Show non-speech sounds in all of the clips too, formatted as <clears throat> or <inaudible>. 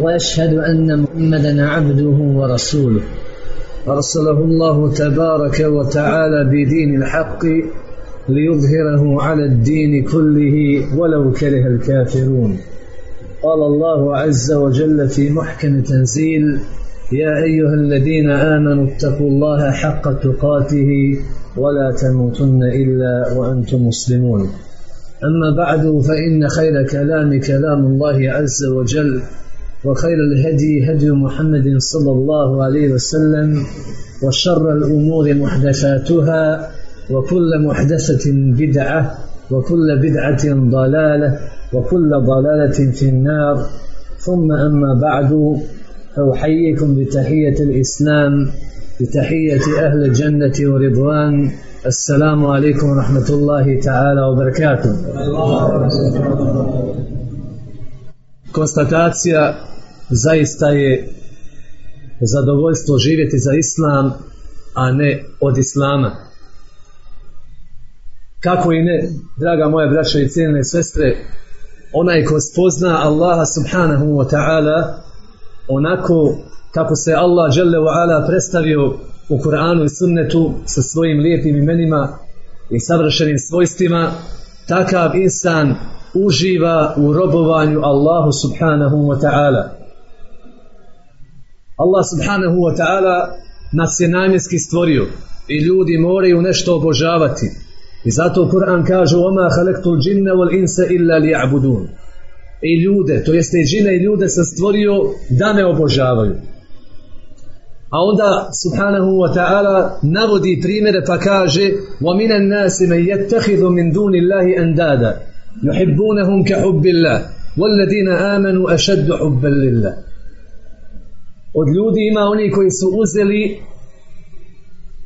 وأشهد أن محمدا عبده ورسوله. أرسله الله تبارك وتعالى بدين الحق ليظهره على الدين كله ولو كره الكافرون. قال الله عز وجل في محكم تنزيل يا أيها الذين آمنوا اتقوا الله حق تقاته ولا تموتن إلا وأنتم مسلمون. أما بعد فإن خير كلام كلام الله عز وجل. وخير الهدي هدي محمد صلى الله عليه وسلم وشر الأمور محدثاتها وكل محدثة بدعة وكل بدعة ضلالة وكل ضلالة في النار. ثم أما بعد فأحييكم بتحية الإسلام بتحية أهل الجنة ورضوان. السلام عليكم ورحمة الله تعالى وبركاته. Konstatacija zaista je zadovoljstvo živjeti za islam, a ne od islama. Kako i ne, draga moja braća i cijene sestre, onaj ko spozna Allaha subhanahu wa ta'ala onako kako se Allah žele wa ala predstavio u Kur'anu i sunnetu sa svojim lijepim imenima i savršenim svojstvima, takav insan uživa u robovanju Allahu subhanahu wa ta'ala. Allah subhanahu wa ta'ala nas je namjenski stvorio i ljudi moraju nešto obožavati. I zato Kur'an kaže وَمَا خَلَقْتُ الْجِنَّ وَالْإِنسَ إِلَّا لِيَعْبُدُونَ I ljude, to jeste i džine i ljude sam stvorio da me obožavaju. A onda subhanahu wa ta'ala navodi primjere pa kaže وَمِنَ النَّاسِ مَنْ يَتَّخِذُ مِنْ دُونِ اللَّهِ أَنْدَادًا يُحِبُّونَهُمْ كَحُبِّ اللَّهِ وَالَّذِينَ آمَنُوا أَشَدُّ حُبًّا لِلَّهِ Od ljudi ima oni koji su uzeli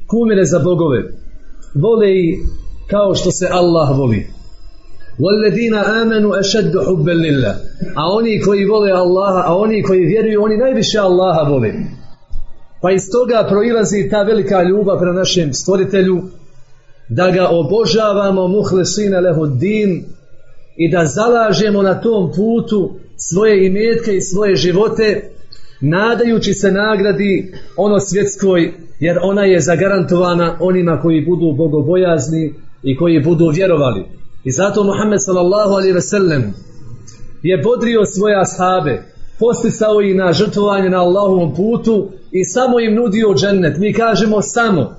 kumire za bogove. Vole i kao što se Allah voli. وَالَّذِينَ آمَنُوا أَشَدُّ حُبًّا لِلَّهِ A oni koji vole Allaha, a oni koji vjeruju, oni najviše Allaha vole. Pa iz toga proilazi ta velika ljubav prema našem stvoritelju, da ga obožavamo muhlesina lehu din i da zalažemo na tom putu svoje imetke i svoje živote, nadajući se nagradi ono svjetskoj, jer ona je zagarantovana onima koji budu bogobojazni i koji budu vjerovali. I zato Muhammed sallallahu alaihi ve sellem je bodrio svoje ashabe, posticao ih na žrtvovanje na Allahovom putu i samo im nudio džennet. Mi kažemo samo.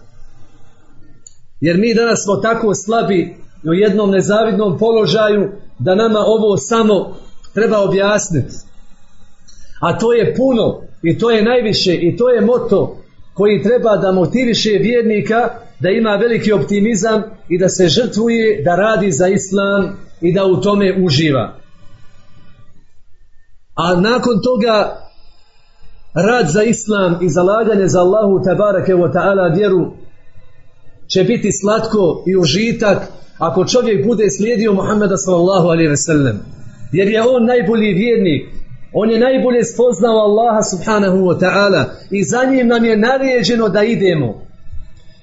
Jer mi danas smo tako slabi u jednom nezavidnom položaju da nama ovo samo treba objasniti. A to je puno i to je najviše i to je moto koji treba da motiviše vjernika da ima veliki optimizam i da se žrtvuje, da radi za islam i da u tome uživa. A nakon toga rad za islam i zalaganje za Allahu tabarake wa ta'ala vjeru će biti slatko i užitak ako čovjek bude slijedio Muhammeda sallallahu alaihi ve sellem. Jer je on najbolji vjernik. On je najbolje spoznao Allaha subhanahu wa ta'ala i za njim nam je naređeno da idemo.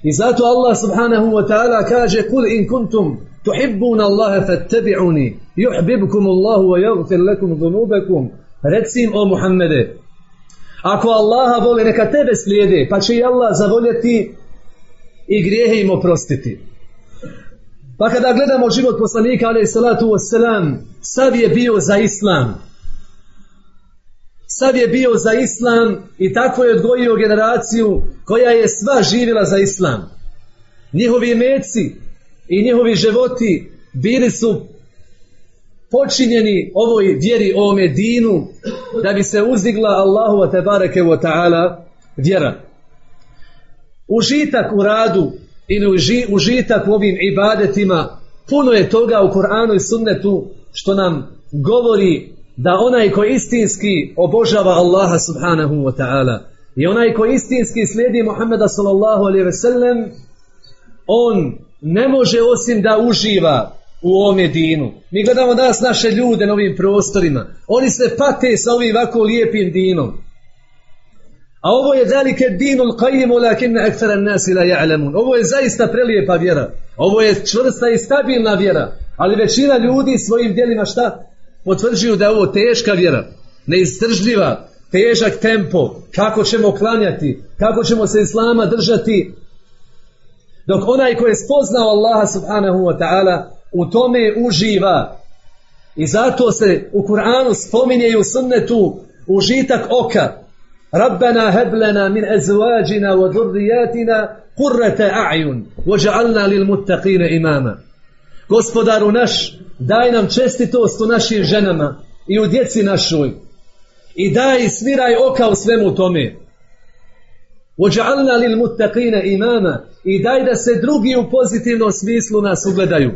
I zato Allah subhanahu wa ta'ala kaže Kul in kuntum tuhibbuna Allaha fattabi'uni yuhbibkum Allahu wa yaghfir lakum dhunubakum Recim o Muhammede Ako Allaha voli neka tebe slijede pa će i Allah zavoljeti i grijehe im oprostiti. Pa kada gledamo život poslanika alaih salatu wassalam sav je bio za islam. Sav je bio za islam i tako je odgojio generaciju koja je sva živjela za islam. Njihovi meci i njihovi životi bili su počinjeni ovoj vjeri, ovome dinu, da bi se uzdigla Allahu tebareke wa ta'ala vjera. Užitak u radu ili užitak u ovim ibadetima, puno je toga u Koranu i sunnetu što nam govori da onaj ko istinski obožava Allaha subhanahu wa ta'ala I onaj koji istinski slijedi Muhammeda sallallahu alaihi ve sellem, on ne može osim da uživa u ovome dinu. Mi gledamo danas naše ljude na ovim prostorima. Oni se pate sa ovim ovako lijepim dinom. A ovo je dalike dinul qajimu lakinna akthara nasi la ja'lamun. Ovo je zaista prelijepa vjera. Ovo je čvrsta i stabilna vjera. Ali većina ljudi svojim djelima šta? Potvrđuju da je ovo teška vjera. Neistržljiva, težak tempo. Kako ćemo klanjati? Kako ćemo se Islama držati? Dok onaj koji je spoznao Allaha subhanahu wa ta'ala u tome uživa. I zato se u Kur'anu spominje i u sunnetu užitak oka. Rabbana heblena min ezvađina wa dhurrijatina kurrata a'yun waj'alna lil muttaqina imama. Gospodaru naš, daj nam čestitost u našim ženama i u djeci našoj. I daj i smiraj oka u svemu tome. Ođa'alna lil muttaqina imama i daj da se drugi u pozitivnom smislu nas ugledaju.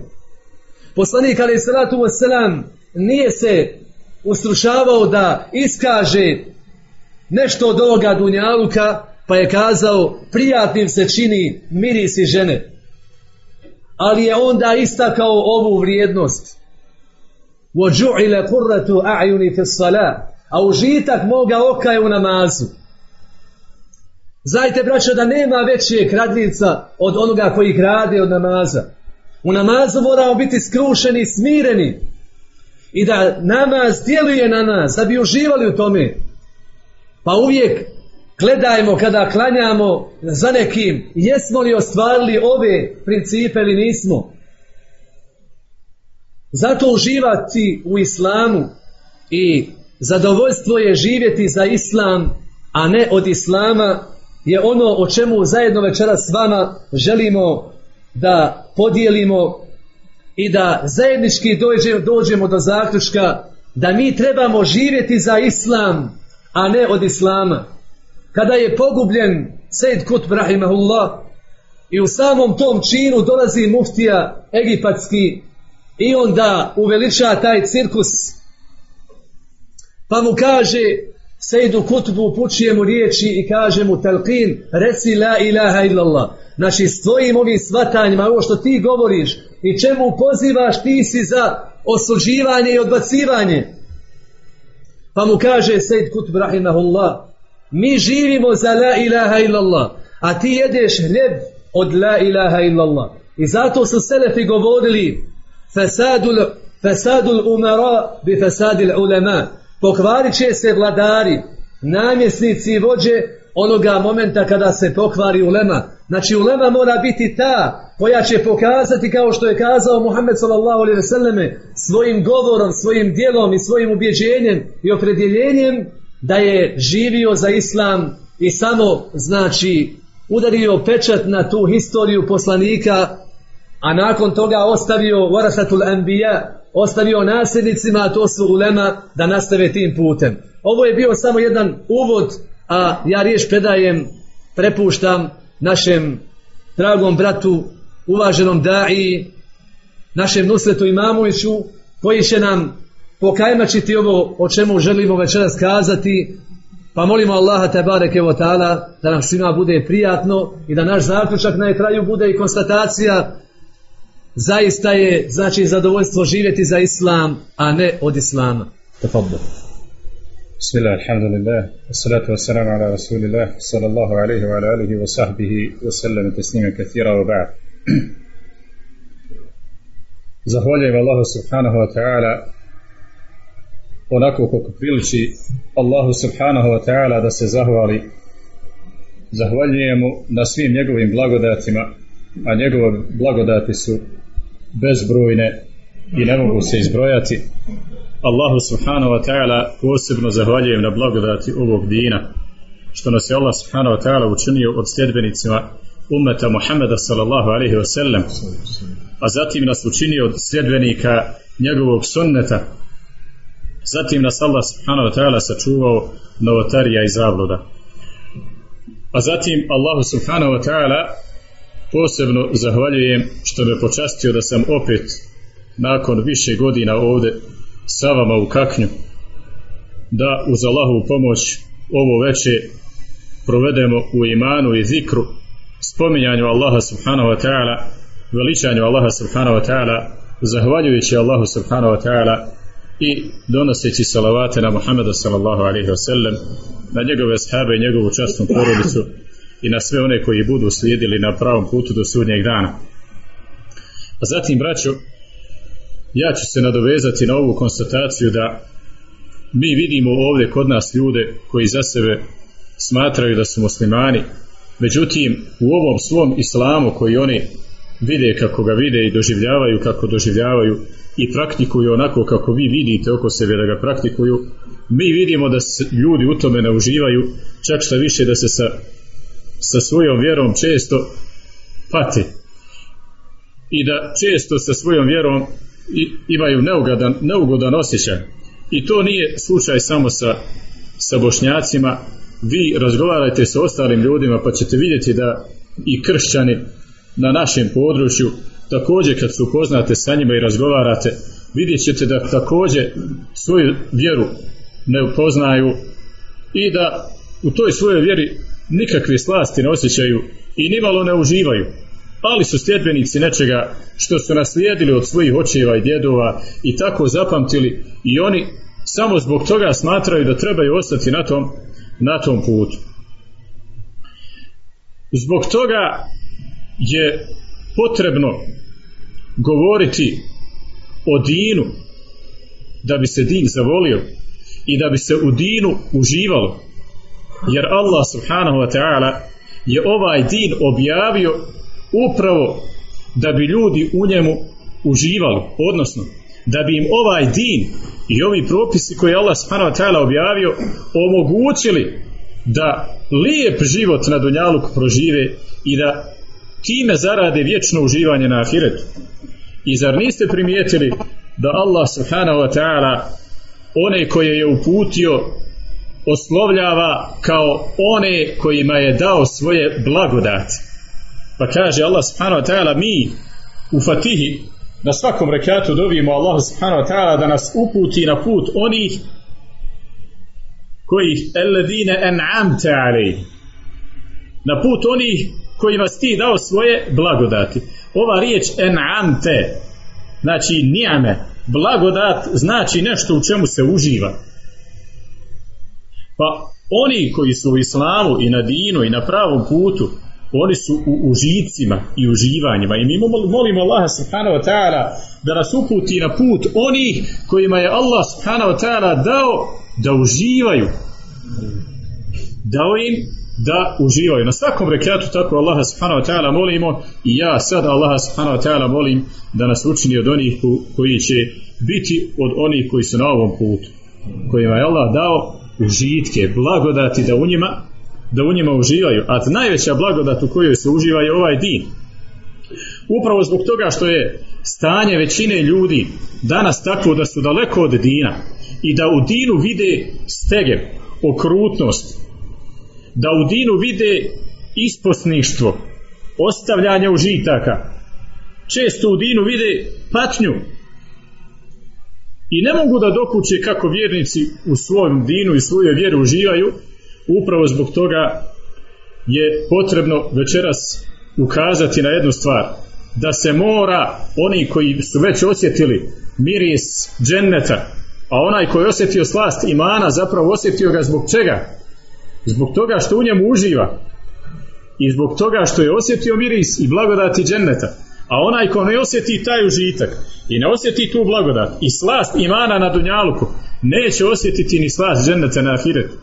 Poslanik alaih salatu wasalam nije se usrušavao da iskaže nešto od ovoga dunjaluka pa je kazao prijatnim se čini mirisi i žene Ali je onda istakao ovu vrijednost. وَجُعِلَ قُرَّةُ أَعْيُنِ فِي الصَّلَاةِ A užitak moga oka je u namazu. Znajte, braćo, da nema veće kradljivca od onoga koji krade od namaza. U namazu moramo biti skrušeni, smireni. I da namaz djeluje na nas, da bi uživali u tome. Pa uvijek gledajmo kada klanjamo za nekim, jesmo li ostvarili ove principe ili nismo. Zato uživati u islamu i zadovoljstvo je živjeti za islam, a ne od islama je ono o čemu zajedno večera s vama želimo da podijelimo i da zajednički dođemo, dođemo do zaključka da mi trebamo živjeti za islam, a ne od islama. Kada je pogubljen Sejd Kut Rahimahullah i u samom tom činu dolazi muftija egipatski i onda uveliča taj cirkus pa mu kaže Sejdu Kutbu upućuje mu riječi i kaže mu talqin, reci la ilaha illallah. Znači s tvojim ovim svatanjima, ovo što ti govoriš i čemu pozivaš ti si za osuđivanje i odbacivanje. Pa mu kaže Sejd Kutb rahimahullah, mi živimo za la ilaha illallah, a ti jedeš hljeb od la ilaha illallah. I zato su selefi govorili fasadul, fasadul umara bi fasadil ulema pokvarit će se vladari, namjesnici i vođe onoga momenta kada se pokvari ulema. Znači ulema mora biti ta koja će pokazati kao što je kazao Muhammed sallallahu alejhi ve selleme svojim govorom, svojim djelom i svojim ubjeđenjem i opredjeljenjem da je živio za islam i samo znači udario pečat na tu historiju poslanika a nakon toga ostavio varasatul anbiya ostavio nasljednicima, a to su ulema, da nastave tim putem. Ovo je bio samo jedan uvod, a ja riječ predajem, prepuštam našem dragom bratu, uvaženom daji, našem Nusretu Imamoviću, koji će nam pokajmačiti ovo o čemu želimo večeras kazati, pa molimo Allaha te bareke ta'ala da nam svima bude prijatno i da naš zaključak na kraju bude i konstatacija zaista je znači zadovoljstvo živjeti za islam, a ne od islama. Tafadda. Bismillah, alhamdulillah, wassalatu wassalamu ala rasulillah, sallallahu alaihi wa alihi wa sahbihi wa sallam teslime kathira wa ba'd. <clears throat> Zahvaljujem Allahu subhanahu wa ta'ala onako kako priliči Allahu subhanahu wa ta'ala da se zahvali zahvaljujemo na svim njegovim blagodatima a njegove blagodati su bezbrojne i ne mogu se izbrojati. Allahu subhanahu wa ta'ala posebno zahvaljujem na blagodati ovog dina što nas je Allah subhanahu wa ta'ala učinio od sljedbenicima ummeta Muhammeda sallallahu alaihi wa sallam a zatim nas učinio od sljedbenika njegovog sunneta zatim nas Allah subhanahu wa ta'ala sačuvao novotarija i zabluda. A zatim Allahu subhanahu wa ta'ala Posebno zahvaljujem što me počastio da sam opet nakon više godina ovdje sa vama u Kaknju da uz Allahovu pomoć ovo veće provedemo u imanu i zikru, spominjanju Allaha subhanahu wa ta'ala, veličanju Allaha subhanahu wa ta'ala, zahvaljujući Allahu subhanahu wa ta'ala i donoseći salavate na Muhammeda sallallahu alaihi wa sallam, na njegove sahabe i njegovu častnu porodicu i na sve one koji budu slijedili na pravom putu do sudnjeg dana. A zatim, braćo, ja ću se nadovezati na ovu konstataciju da mi vidimo ovdje kod nas ljude koji za sebe smatraju da su muslimani, međutim u ovom svom islamu koji oni vide kako ga vide i doživljavaju kako doživljavaju i praktikuju onako kako vi vidite oko sebe da ga praktikuju, mi vidimo da se ljudi u tome ne uživaju, čak što više da se sa, sa svojom vjerom često pati i da često sa svojom vjerom imaju neugodan, neugodan osjećaj. I to nije slučaj samo sa, sa bošnjacima. Vi razgovarajte sa ostalim ljudima pa ćete vidjeti da i kršćani na našem području također kad se upoznate sa njima i razgovarate vidjet ćete da također svoju vjeru ne upoznaju i da u toj svojoj vjeri nikakve slasti ne osjećaju i nimalo ne uživaju ali su sljedbenici nečega što su naslijedili od svojih očeva i djedova i tako zapamtili i oni samo zbog toga smatraju da trebaju ostati na tom, na tom putu. Zbog toga je potrebno govoriti o dinu da bi se din zavolio i da bi se u dinu uživalo. Jer Allah subhanahu wa ta'ala je ovaj din objavio upravo da bi ljudi u njemu uživali, odnosno da bi im ovaj din i ovi propisi koje je Allah subhanahu wa ta'ala objavio omogućili da lijep život na Dunjaluku prožive i da time zarade vječno uživanje na ahiretu. I zar niste primijetili da Allah subhanahu wa ta'ala one koje je uputio oslovljava kao one kojima je dao svoje blagodati. Pa kaže Allah subhanahu wa ta'ala mi u Fatihi na svakom rekatu dovijemo Allah subhanahu wa ta'ala da nas uputi na put onih koji alladine en'amte alej na put onih kojima si ti dao svoje blagodati. Ova riječ en'amte znači nijame blagodat znači nešto u čemu se uživa. Pa oni koji su u islamu i na dinu i na pravom putu oni su u užicima i uživanjima. I mi molimo Allaha subhanahu wa ta'ala da nas uputi na put onih kojima je Allah subhanahu wa ta'ala dao da uživaju. Dao im da uživaju na svakom rekatu tako Allaha subhanahu wa ta'ala molimo i ja sad Allaha subhanahu wa ta'ala molim da nas učini od onih koji će biti od onih koji su na ovom putu kojima je Allah dao užitke, blagodati da u njima da u njima uživaju, a najveća blagodat u kojoj se uživa je ovaj din. Upravo zbog toga što je stanje većine ljudi danas tako da su daleko od dina i da u dinu vide stege, okrutnost, da u dinu vide isposništvo, ostavljanje užitaka, često u dinu vide patnju i ne mogu da dokuće kako vjernici u svojom dinu i svojoj vjeri uživaju, upravo zbog toga je potrebno večeras ukazati na jednu stvar da se mora oni koji su već osjetili miris dženneta a onaj koji je osjetio slast imana zapravo osjetio ga zbog čega zbog toga što u njemu uživa. I zbog toga što je osjetio miris i blagodati dženneta. A onaj ko ne osjeti taj užitak i ne osjeti tu blagodat i slast imana na dunjaluku neće osjetiti ni slast dženneta na ahiretu.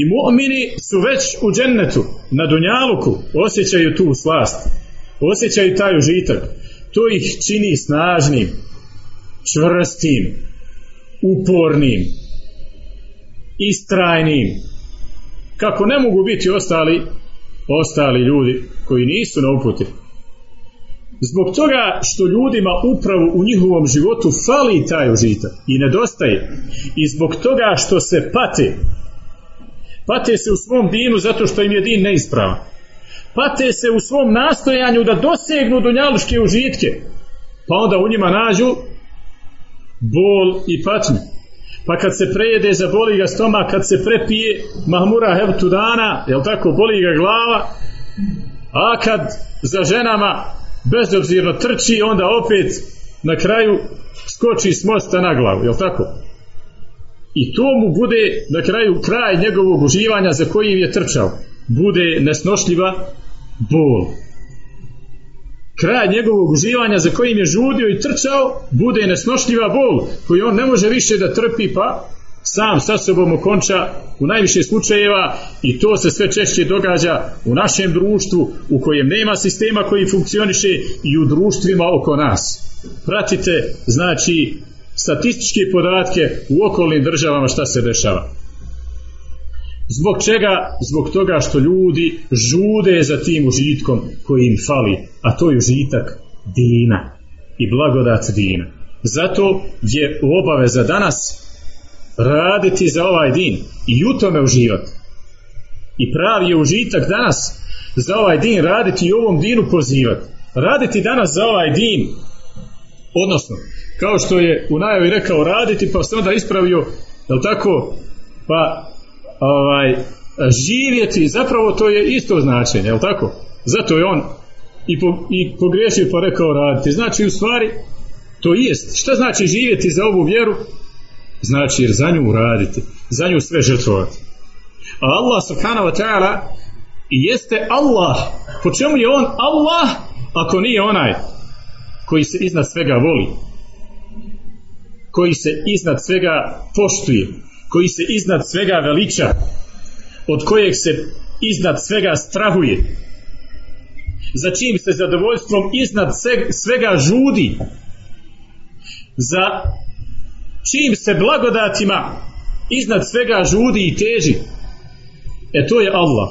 I mu'mini su već u džennetu, na Dunjaluku, osjećaju tu slast, osjećaju taj užitak. To ih čini snažnim, čvrstim, upornim, istrajnim. Kako ne mogu biti ostali, ostali ljudi koji nisu na uputi. Zbog toga što ljudima upravo u njihovom životu fali taj užitak i nedostaje. I zbog toga što se pate Pate se u svom dinu zato što im je din neispravan. Pate se u svom nastojanju da dosegnu dunjaluške užitke. Pa onda u njima nađu bol i patnju. Pa kad se prejede zaboli ga stomak, kad se prepije mahmura hevtu dana, jel tako, boli ga glava, a kad za ženama bezobzirno trči, onda opet na kraju skoči s mosta na glavu, jel tako? I to mu bude na kraju kraj njegovog uživanja za kojim je trčao. Bude nesnošljiva bol. Kraj njegovog uživanja za kojim je žudio i trčao, bude nesnošljiva bol koju on ne može više da trpi pa sam sa sobom okonča u najviše slučajeva i to se sve češće događa u našem društvu u kojem nema sistema koji funkcioniše i u društvima oko nas. Pratite, znači, statističke podatke u okolnim državama šta se dešava. Zbog čega? Zbog toga što ljudi žude za tim užitkom koji im fali, a to je užitak dina i blagodat dina. Zato je obaveza danas raditi za ovaj din i u tome uživati. I pravi je užitak danas za ovaj din raditi i ovom dinu pozivati. Raditi danas za ovaj din, odnosno, kao što je u najavi rekao raditi, pa se onda ispravio, jel tako, pa ovaj, živjeti, zapravo to je isto značenje, jel tako? Zato je on i, po, i pogriješio pa rekao raditi. Znači, u stvari, to jest. Šta znači živjeti za ovu vjeru? Znači, jer za nju uraditi, za nju sve žrtvovati. A Allah subhanahu wa ta'ala jeste Allah. Po čemu je on Allah ako nije onaj koji se iznad svega voli? Koji se iznad svega poštuje? Koji se iznad svega veliča? Od kojeg se iznad svega strahuje? Za čim se zadovoljstvom iznad svega žudi? Za čim se blagodatima iznad svega žudi i teži e to je Allah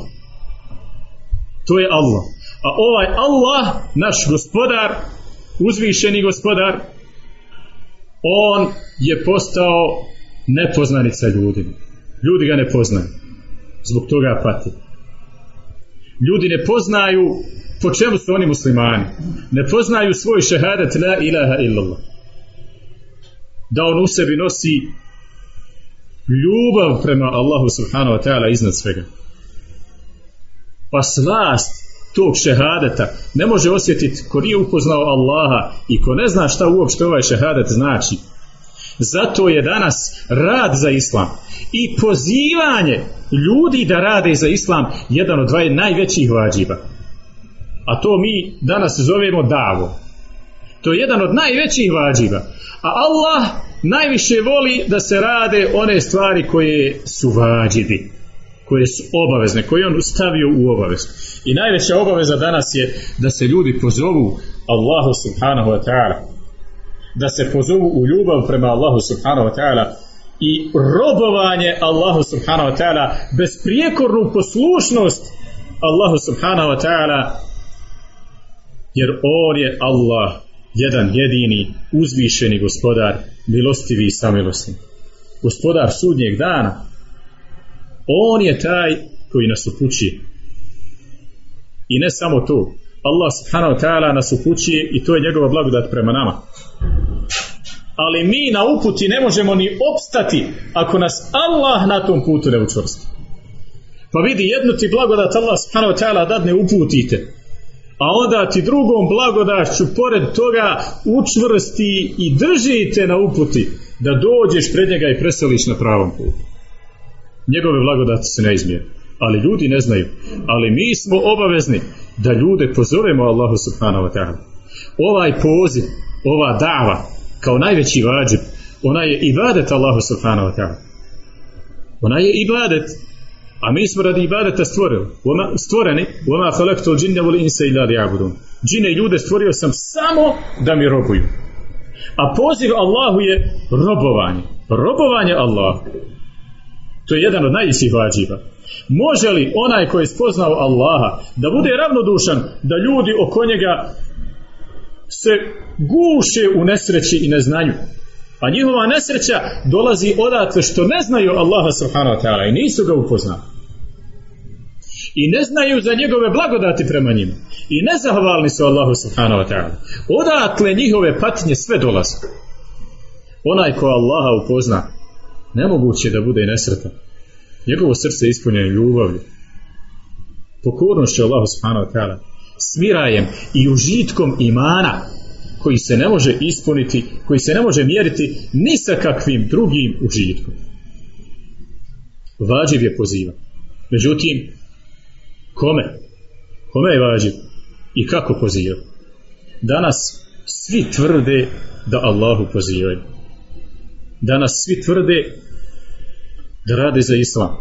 to je Allah a ovaj Allah naš gospodar uzvišeni gospodar on je postao nepoznanica ljudima ljudi ga ne poznaju. Zbog toga pati ljudi ne poznaju po čemu su oni muslimani. Ne poznaju svoj šehadet la ilaha illallah. Da on u sebi nosi ljubav prema Allahu subhanahu wa ta'ala iznad svega. Pa slast tog šehadeta ne može osjetiti ko nije upoznao Allaha i ko ne zna šta uopšte ovaj šehadet znači. Zato je danas rad za islam i pozivanje ljudi da rade za islam jedan od dva najvećih vađiba. A to mi danas zovemo davo. To je jedan od najvećih vađiva. A Allah najviše voli da se rade one stvari koje su vađivi, koje su obavezne, koje on stavio u obavez. I najveća obaveza danas je da se ljudi pozovu Allahu subhanahu wa ta'ala. Da se pozovu u ljubav prema Allahu subhanahu wa ta'ala i robovanje Allahu subhanahu wa ta'ala besprijekornu poslušnost Allahu subhanahu wa ta'ala jer on je Allah jedan jedini uzvišeni gospodar milostivi i samilosni. Gospodar sudnjeg dana on je taj koji nas upućuje i ne samo to Allah subhanahu wa ta'ala nas upućuje i to je njegova blagodat prema nama ali mi na uputi ne možemo ni opstati ako nas Allah na tom putu ne učvrsti pa vidi jednu ti blagodat Allah subhanahu wa ta'ala dadne uputite a onda ti drugom blagodašću pored toga učvrsti i držite na uputi da dođeš pred njega i preseliš na pravom putu. Njegove blagodati se ne izmjeri. Ali ljudi ne znaju. Ali mi smo obavezni da ljude pozovemo Allahu subhanahu wa ta'ala. Ovaj poziv, ova dava, kao najveći vađib, ona je ibadet Allahu subhanahu wa ta'ala. Ona je ibadet a mi smo radi ibadeta stvorili. Stvoreni, halaktu džinne voli insa ila li'abudun. Džine i ljude stvorio sam samo da mi robuju. A poziv Allahu je robovanje. Robovanje Allahu. To je jedan od najviših vađiva. Može li onaj koji je spoznao Allaha da bude ravnodušan da ljudi oko njega se guše u nesreći i neznanju? A njihova nesreća dolazi odatle što ne znaju Allaha subhanahu wa ta'ala i nisu ga upoznali. I ne znaju za njegove blagodati prema njima. I nezahvalni su Allahu subhanahu wa ta'ala. Odatle njihove patnje sve dolaze. Onaj ko Allaha upozna nemoguće da bude nesretan. Njegovo srce je ispunjeno ljubavlju, pokornošću Allahu subhanahu wa ta'ala, smirajem i užitkom imana koji se ne može ispuniti, koji se ne može mjeriti ni sa kakvim drugim užitkom. Vađiv je poziva. Međutim, kome? Kome je vađiv? I kako poziva? Danas svi tvrde da Allahu pozivaju. Danas svi tvrde da rade za islam.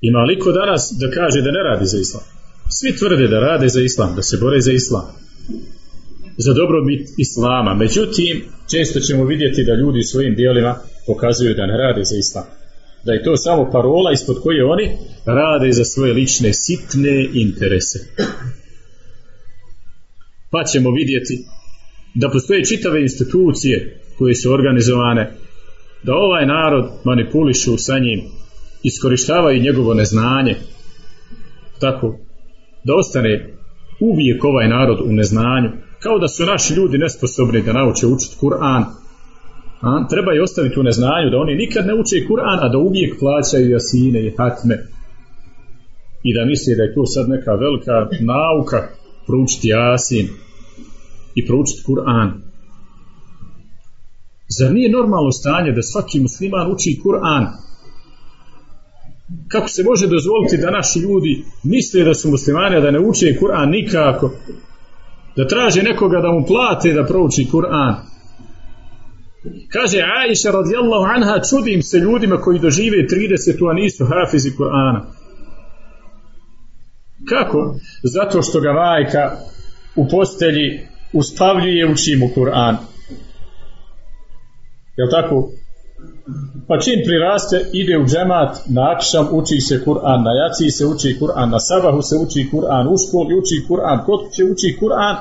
Ima liko danas da kaže da ne radi za islam? Svi tvrde da rade za islam, da se bore za islam. Za dobrobit islama. Međutim, često ćemo vidjeti da ljudi svojim dijelima pokazuju da ne rade za islam. Da je to samo parola ispod koje oni rade za svoje lične sitne interese. Pa ćemo vidjeti da postoje čitave institucije koje su organizovane da ovaj narod manipulišu sa njim iskorištavaju njegovo neznanje. Tako da ostane uvijek ovaj narod u neznanju kao da su naši ljudi nesposobni da nauče učiti Kur'an. A, treba je ostaviti u neznanju da oni nikad ne uče Kur'an a da uvijek plaćaju jasine i hatme. I da misli da je to sad neka velika nauka proučiti jasin i proučiti Kur'an zar nije normalno stanje da svaki musliman uči Kur'an kako se može dozvoliti da naši ljudi misle da su muslimani, da ne uče Kur'an nikako, da traže nekoga da mu plate da prouči Kur'an. Kaže Aisha radijallahu anha, čudim se ljudima koji dožive 30 a nisu hafizi Kur'ana. Kako? Zato što ga majka u postelji uspavljuje uči mu Kur'an. Jel tako? Pa čim priraste, ide u džemat, na akšam uči se Kur'an, na jaci se uči Kur'an, na sabahu se uči Kur'an, u školi uči Kur'an, kod će uči Kur'an.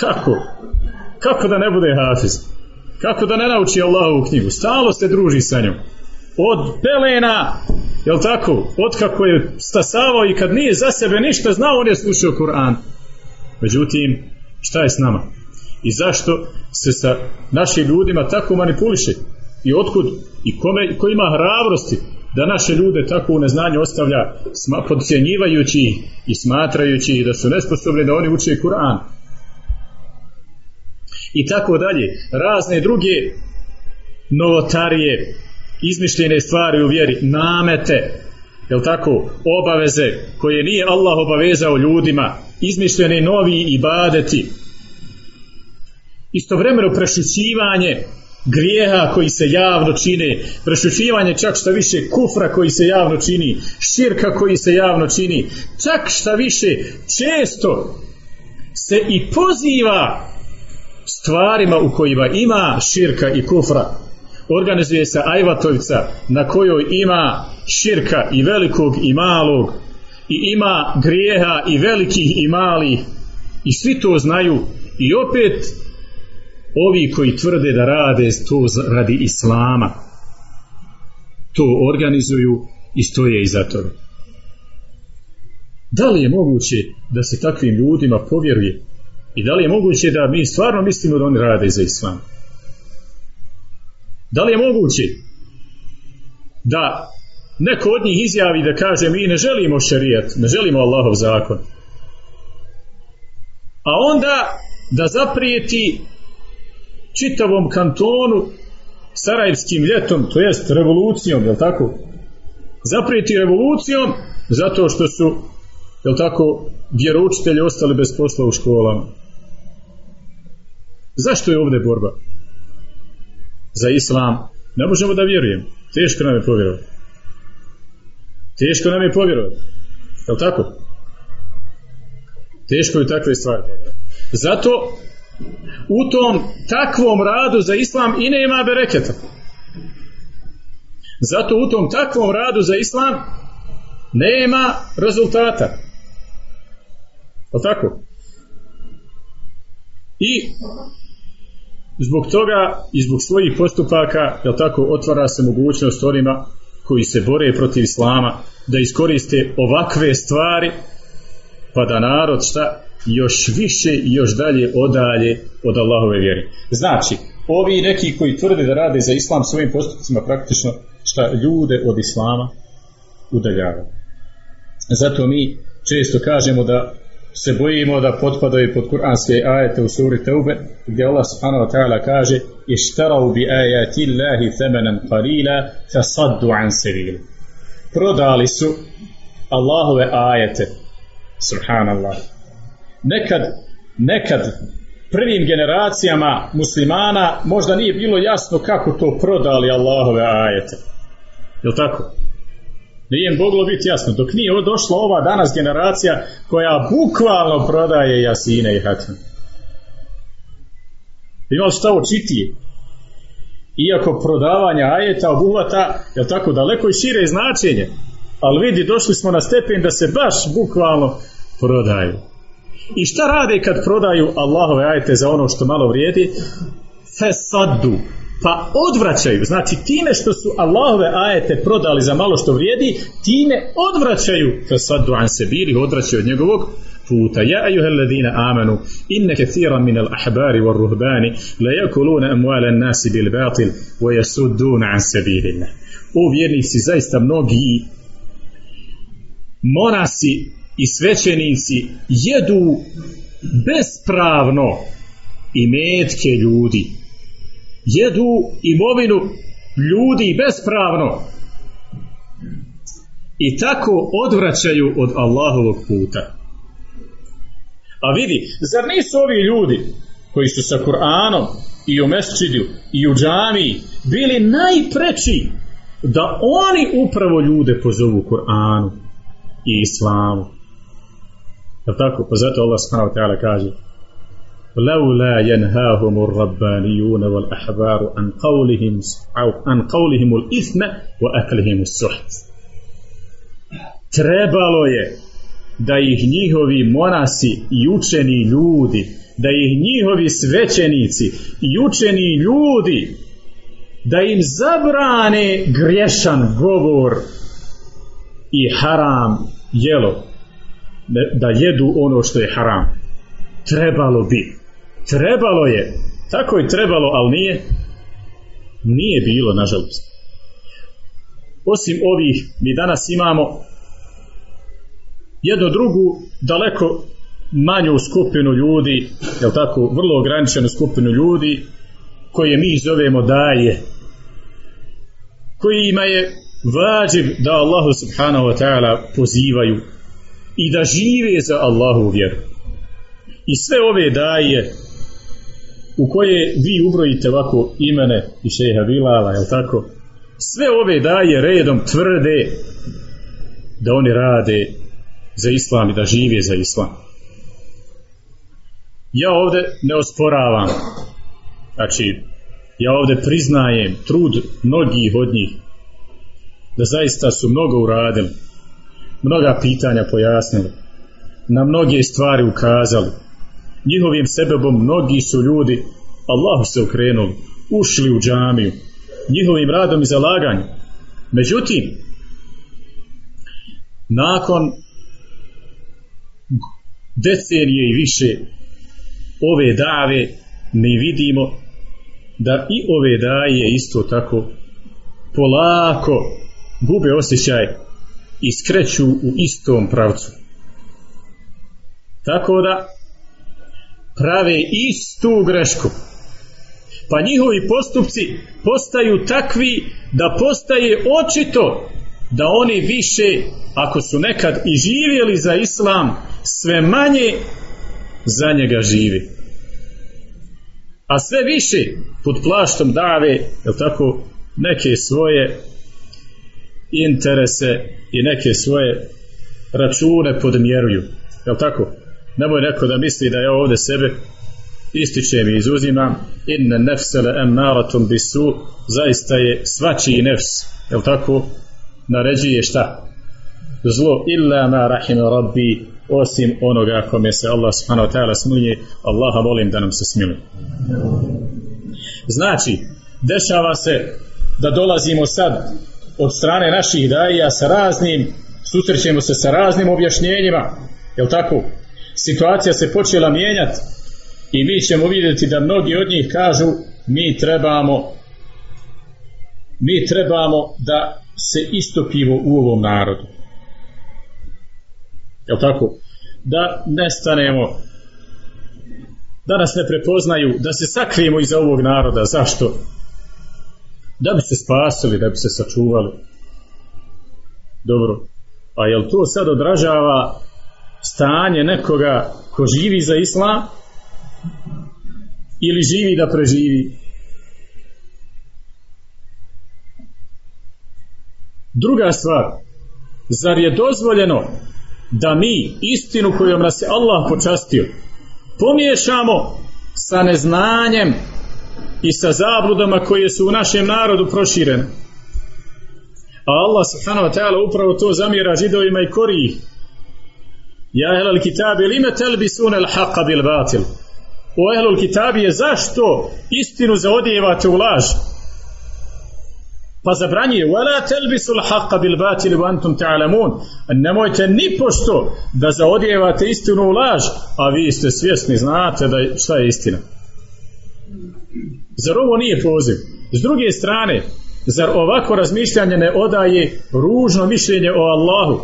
Kako? Kako da ne bude hafiz? Kako da ne nauči Allahovu knjigu? Stalo se druži sa njom. Od pelena, jel tako? Od kako je stasavao i kad nije za sebe ništa znao, on je slušao Kur'an. Međutim, šta je s nama? I zašto se sa našim ljudima tako manipuliše? I otkud i kome, ko ima hrabrosti da naše ljude tako u neznanju ostavlja podcjenjivajući i smatrajući da su nesposobni da oni uče Kur'an. I tako dalje. Razne druge novotarije, izmišljene stvari u vjeri, namete, jel tako, obaveze koje nije Allah obavezao ljudima, izmišljene novi ibadeti, istovremeno prešućivanje grijeha koji se javno čine, prešućivanje čak šta više kufra koji se javno čini, širka koji se javno čini, čak šta više često se i poziva stvarima u kojima ima širka i kufra. Organizuje se Ajvatovica na kojoj ima širka i velikog i malog i ima grijeha i velikih i malih i svi to znaju i opet ovi koji tvrde da rade to radi islama to organizuju i stoje iza toga. Da li je moguće da se takvim ljudima povjeruje? I da li je moguće da mi stvarno mislimo da oni rade za islam? Da li je moguće da neko od njih izjavi da kaže mi ne želimo šarijat, ne želimo Allahov zakon. A onda da zaprijeti čitavom kantonu Sarajevskim ljetom, to jest revolucijom, je tako? Zaprijeti revolucijom zato što su, je tako, vjeroučitelji ostali bez posla u školama. Zašto je ovdje borba? Za islam. Ne možemo da vjerujem. Teško nam je povjerovati. Teško nam je povjerovati. Je tako? Teško je takve stvari. Zato u tom takvom radu za islam i nema bereketa. Zato u tom takvom radu za islam nema rezultata. O tako? I zbog toga i zbog svojih postupaka, jel tako, otvara se mogućnost onima koji se bore protiv islama da iskoriste ovakve stvari pa da narod šta još više i još dalje odalje od Allahove vjere. Znači, ovi neki koji tvrde da rade za islam svojim postupcima praktično šta ljude od islama udaljavaju. Zato mi često kažemo da se bojimo da potpadaju pod kuranske ajete u suri Teube gdje Allah subhanahu wa ta'ala kaže ištarau bi ajati Allahi themanan qalila fasaddu an sebil prodali su Allahove ajete subhanallah nekad nekad prvim generacijama muslimana možda nije bilo jasno kako to prodali Allahove ajete je tako? Nije im moglo biti jasno. Dok nije došla ova danas generacija koja bukvalno prodaje jasine i hatme. Ima šta očitije? Iako prodavanja ajeta obuhvata, je tako, daleko i šire značenje. Ali vidi, došli smo na stepen da se baš bukvalno prodaju. I šta rade kad prodaju Allahove ajete za ono što malo vrijedi? Fesaddu pa odvraćaju, znači time što su Allahove ajete prodali za malo što vrijedi, time odvraćaju fasadu an sebili, odvraćaju od njegovog puta. Ja ajuhel ladina amanu, inne kathiran min al ahbari wal ruhbani, la yakuluna amuala nasi bil batil, wa yasudduna an sebilillah. O vjernici, zaista mnogi monasi i svećenici jedu bespravno i metke ljudi jedu imovinu ljudi bespravno i tako odvraćaju od Allahovog puta. A vidi, zar nisu ovi ljudi koji su sa Kur'anom i u mesčidu i u džamiji bili najpreći da oni upravo ljude pozovu Kur'anu i Islamu. Je tako? Pa zato Allah s.a. kaže لولا ينهاهم الربانيون والأحبار عن قولهم أو عن قولهم الإثم وأكلهم السحت trebalo je da ih njihovi monasi i učeni ljudi, da ih njihovi svećenici i učeni ljudi, da im zabrane griješan govor i haram jelo, da jedu ono što je haram. Trebalo bi. Trebalo je, tako je trebalo, ali nije, nije bilo, nažalost. Osim ovih, mi danas imamo jednu drugu, daleko manju skupinu ljudi, jel tako, vrlo ograničenu skupinu ljudi, koje mi zovemo daje, kojima je vađiv da Allahu subhanahu wa ta'ala pozivaju i da žive za Allahu vjeru. I sve ove daje u koje vi ubrojite ovako imene i šeha Bilala, jel tako? Sve ove daje redom tvrde da oni rade za islam i da žive za islam. Ja ovdje ne osporavam. Znači, ja ovdje priznajem trud mnogih od njih da zaista su mnogo uradili, mnoga pitanja pojasnili, na mnoge stvari ukazali, njihovim sebebom mnogi su ljudi Allahu se okrenuli, ušli u džamiju, njihovim radom i zalaganjem. Međutim, nakon decenije i više ove dave mi vidimo da i ove daje isto tako polako gube osjećaj i skreću u istom pravcu. Tako da prave istu grešku. Pa njihovi postupci postaju takvi da postaje očito da oni više, ako su nekad i živjeli za islam, sve manje za njega živi. A sve više pod plaštom dave, je tako, neke svoje interese i neke svoje račune podmjeruju. Je tako? Nemoj neko da misli da ja ovdje sebe ističem i izuzimam. Inne nefsele emmaratum bisu. Zaista je svačiji nefs. Jel tako? Naređuje šta? Zlo illa ma rahim rabbi osim onoga kome se Allah subhanahu ta'ala smilje. Allaha molim da nam se smiluje. Znači dešava se da dolazimo sad od strane naših daja sa raznim susrećemo se sa raznim objašnjenjima jel tako situacija se počela mijenjati i mi ćemo vidjeti da mnogi od njih kažu mi trebamo mi trebamo da se istopimo u ovom narodu. Jel tako? Da nestanemo da nas ne prepoznaju, da se sakrijemo iza ovog naroda. Zašto? Da bi se spasili, da bi se sačuvali. Dobro. A jel to sad odražava stanje nekoga ko živi za islam ili živi da preživi? Druga stvar, zar je dozvoljeno da mi istinu kojom nas je Allah počastio pomiješamo sa neznanjem i sa zabludama koje su u našem narodu proširene. A Allah subhanahu wa ta'ala upravo to zamjera židovima i koriji. Ja ehlal kitabi lime telbisune al bil batil. O ehlul kitabi je zašto istinu zaodijevate u laž? Pa zabranjuje wala telbisu al bil batil wa antum ta'lamun. Nemojte ni pošto da zaodijevate istinu u laž, a vi ste svjesni, znate da šta je istina. Zar ovo nije poziv? S druge strane, zar ovako razmišljanje ne odaje ružno mišljenje o Allahu?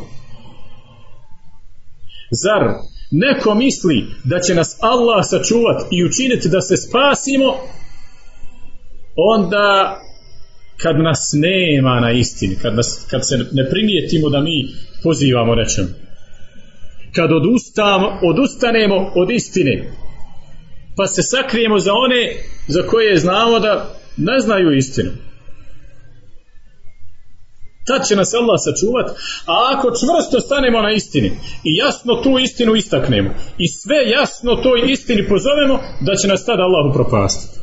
Zar neko misli da će nas Allah sačuvati i učiniti da se spasimo, onda kad nas nema na istini, kad, nas, kad se ne primijetimo da mi pozivamo nečem. Kad odustanemo od istine, pa se sakrijemo za one za koje znamo da ne znaju istinu. Tad će nas Allah sačuvat, a ako čvrsto stanemo na istini i jasno tu istinu istaknemo i sve jasno toj istini pozovemo, da će nas tada Allah upropastiti.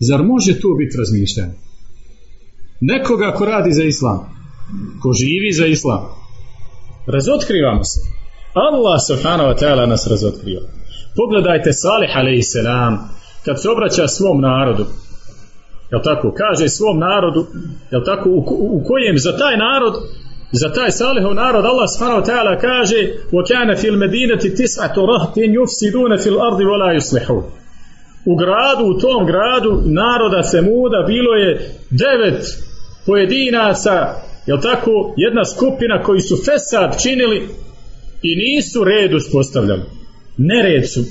Zar može to biti razmišljanje? Nekoga ko radi za islam, ko živi za islam, razotkrivamo se. Allah subhanahu wa ta'ala nas razotkriva. Pogledajte Salih a.s. kad se obraća svom narodu, jel tako, kaže svom narodu, jel tako, u, u kojem za taj narod za taj Salihov narod Allah subhanahu wa ta'ala kaže وَكَانَ فِي الْمَدِينَةِ تِسْعَةُ رَهْتٍ يُفْسِدُونَ فِي الْأَرْضِ وَلَا يُصْلِحُونَ u gradu, u tom gradu naroda Semuda bilo je devet pojedinaca, jel tako, jedna skupina koji su fesad činili i nisu red uspostavljali. Nered su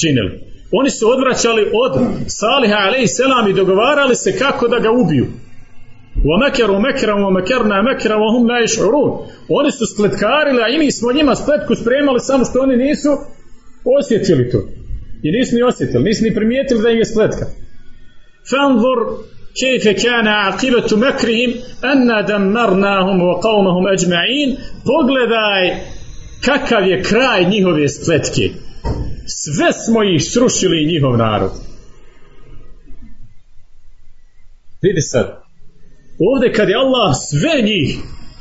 činili. Oni su odvraćali od Saliha alaih selam i dogovarali se kako da ga ubiju. وَمَكَرُوا مَكْرًا وَمَكَرْنَا مَكْرًا وَهُمْ لَا يَشْعُرُونَ Oni su spletkarili, a i mi smo njima spletku spremali samo što oni nisu osjetili to. I nisu ni osjetili, nisu ni primijetili da im je spletka. فانظر كيف كان عاقبة مكرهم أن دمرناهم وقومهم أجمعين pogledaj kakav je kraj njihove spletke sve smo ih srušili njihov narod vidi sad ovdje kad je Allah sve njih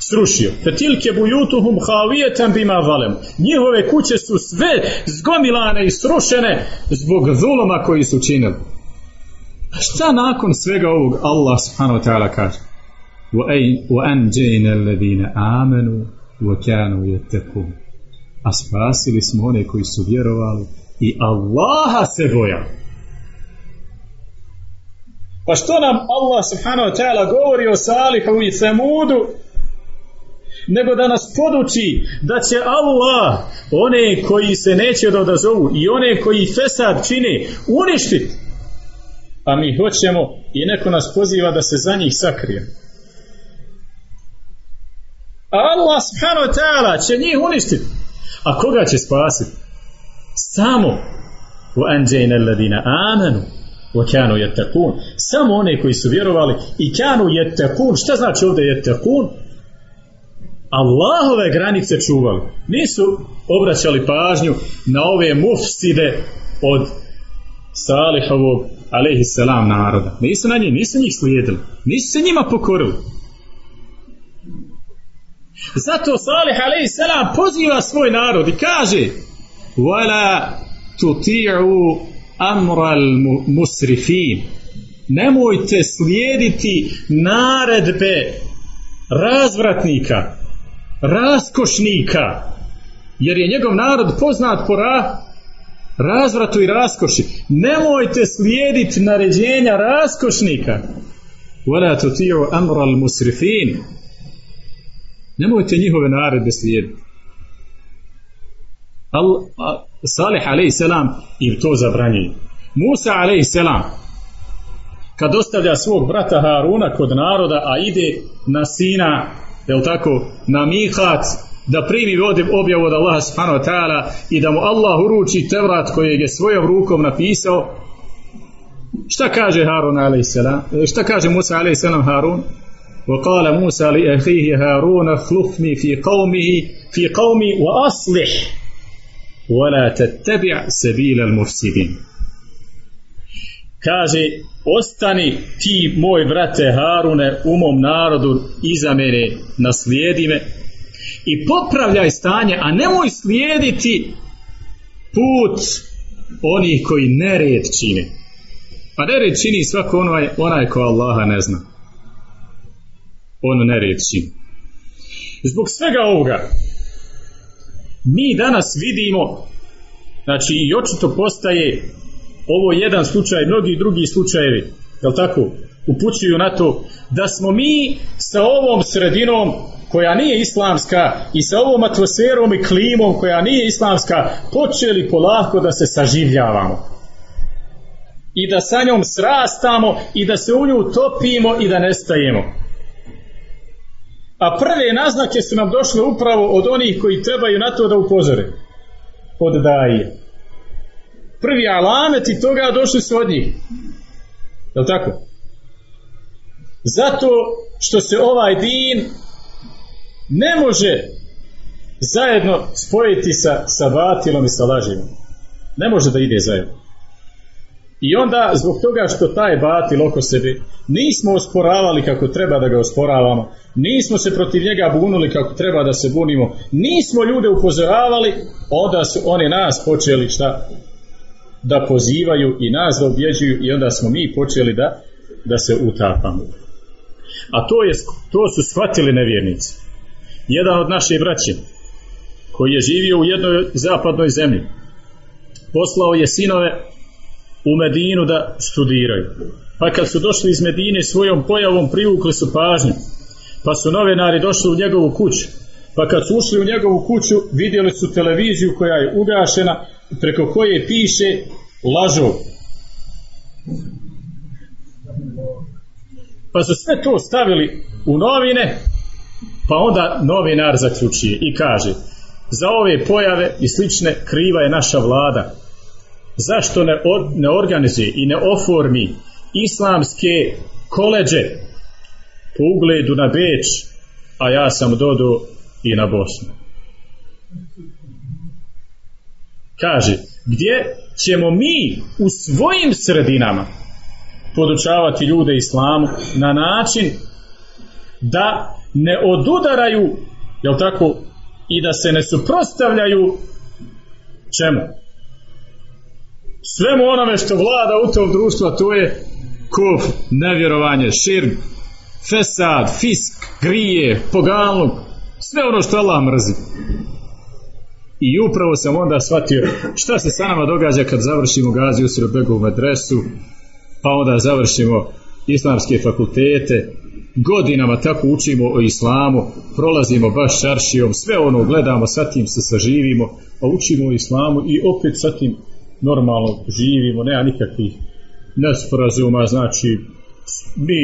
srušio. Fetilke bujutuhum havijetan bima valem. Njihove kuće su sve zgomilane i srušene zbog zuloma koji su činili. A šta nakon svega ovog Allah subhanahu wa ta'ala kaže? وَأَنْجَيْنَا الَّذِينَ آمَنُوا وَكَانُوا يَتَّقُونَ a spasili smo one koji su vjerovali i Allaha se bojali. Pa što nam Allah subhanahu wa ta'ala govori o Salihu i Samudu nego da nas poduči da će Allah one koji se neće da odazovu i one koji fesad čine uništiti. A mi hoćemo i neko nas poziva da se za njih sakrije. Allah subhanahu wa ta'ala će njih uništiti. A koga će spasiti? Samo u anđejne ladina amanu u kanu jettakun. Samo one koji su vjerovali i kanu jettakun. Šta znači ovdje jettakun? Allahove granice čuvali. Nisu obraćali pažnju na ove mufside od Salihovog alaihissalam naroda. Nisu na njih, nisu njih slijedili. Nisu se njima pokorili. Zato Salih salam poziva svoj narod i kaže Vala tuti'u amral musrifin Nemojte slijediti naredbe razvratnika raskošnika jer je njegov narod poznat po ra, razvratu i raskoši. Nemojte slijediti naređenja raskošnika. Wala tuti'u amra al-musrifin. Nemojte njihove naredbe slijediti. Al, a, Salih a.s. im to zabranjuje. Musa a.s. kad ostavlja svog brata Haruna kod naroda, a ide na sina, jel tako, na Mihat, da primi objavu od Allaha subhanahu ta'ala i da mu Allah uruči Tevrat kojeg je svojom rukom napisao, šta kaže Harun a.s. Šta kaže Musa a.s. Harun? وقال موسى لأخيه هارون اخلفني في قومه في قومي وأصلح ولا تتبع سبيل المفسدين kaže ostani ti moj brate Harune u mom narodu iza mene naslijedi me i popravljaj stanje a nemoj slijediti put onih koji nered čine pa nered čini svako onaj, onaj ko Allaha ne zna on nered čini zbog svega ovoga mi danas vidimo znači i očito postaje ovo jedan slučaj, mnogi drugi slučajevi jel tako, upućuju na to da smo mi sa ovom sredinom koja nije islamska i sa ovom atmosferom i klimom koja nije islamska počeli polako da se saživljavamo. I da sa njom srastamo i da se u nju topimo i da nestajemo a prve naznake su nam došle upravo od onih koji trebaju na to da upozore od daje prvi alameti toga došli su od njih je tako? zato što se ovaj din ne može zajedno spojiti sa, sa batilom i sa lažima. Ne može da ide zajedno. I onda, zbog toga što taj batil oko sebe nismo osporavali kako treba da ga osporavamo, nismo se protiv njega bunuli kako treba da se bunimo, nismo ljude upozoravali, onda su oni nas počeli šta? Da pozivaju i nas da objeđuju i onda smo mi počeli da, da se utapamo. A to, je, to su shvatili nevjernici jedan od naše braće koji je živio u jednoj zapadnoj zemlji poslao je sinove u Medinu da studiraju. Pa kad su došli iz Medine svojom pojavom privukli su pažnju. Pa su novinari došli u njegovu kuću. Pa kad su ušli u njegovu kuću vidjeli su televiziju koja je ugašena preko koje piše lažo pa su sve to stavili u novine Pa onda novinar zaključuje i kaže za ove pojave i slične kriva je naša vlada. Zašto ne, or, ne organizuje i ne oformi islamske koleđe po ugledu na Beč, a ja sam dodao i na Bosnu. Kaže, gdje ćemo mi u svojim sredinama podučavati ljude islamu na način da ne odudaraju jel tako i da se ne suprostavljaju čemu svemu onome što vlada u tom društvu a to je kuf, nevjerovanje, širb fesad, fisk, grije pogalnog, sve ono što Allah mrzi. I upravo sam onda shvatio šta se sa nama događa kad završimo gazi u Srebegovu medresu pa onda završimo islamske fakultete godinama tako učimo o islamu, prolazimo baš šaršijom, sve ono gledamo, sa tim se saživimo, a učimo o islamu i opet sa tim normalno živimo, nema nikakvih nesporazuma, znači mi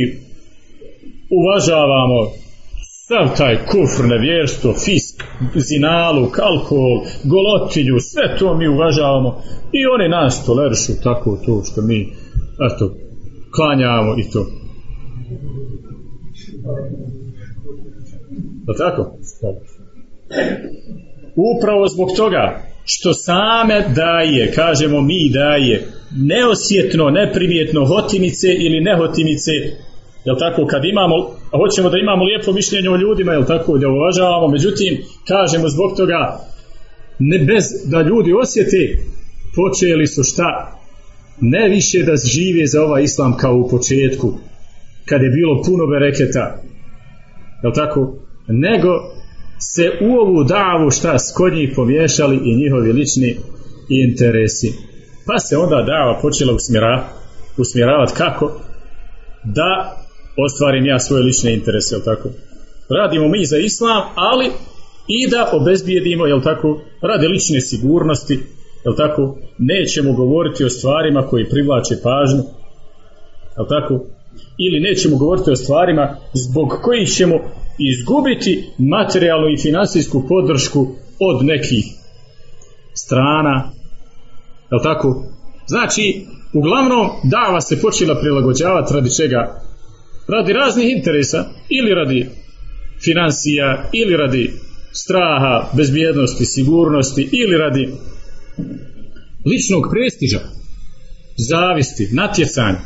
uvažavamo sav taj kufr, nevjerstvo, fisk, zinalu, alkohol, golotinju, sve to mi uvažavamo i oni nas tolerišu tako to što mi eto, klanjamo i to. Da tako? Upravo zbog toga što same daje, kažemo mi daje, neosjetno, neprimjetno hotimice ili nehotimice, jel tako, kad imamo, hoćemo da imamo lijepo mišljenje o ljudima, jel tako, da uvažavamo, međutim, kažemo zbog toga, ne bez da ljudi osjete, počeli su šta? Ne više da žive za ovaj islam kao u početku, kad je bilo puno bereketa, je tako? Nego se u ovu davu šta kod njih pomiješali i njihovi lični interesi. Pa se onda dava počela usmjera, usmjeravati kako da ostvarim ja svoje lične interese, jel tako? Radimo mi za islam, ali i da obezbijedimo, jel tako, radi lične sigurnosti, jel tako, nećemo govoriti o stvarima koji privlače pažnju, jel tako, ili nećemo govoriti o stvarima zbog kojih ćemo izgubiti materijalnu i financijsku podršku od nekih strana, jel tako? Znači, uglavnom dava se počela prilagođavati radi čega? Radi raznih interesa ili radi financija ili radi straha, bezbjednosti, sigurnosti ili radi ličnog prestiža, zavisti, natjecanja.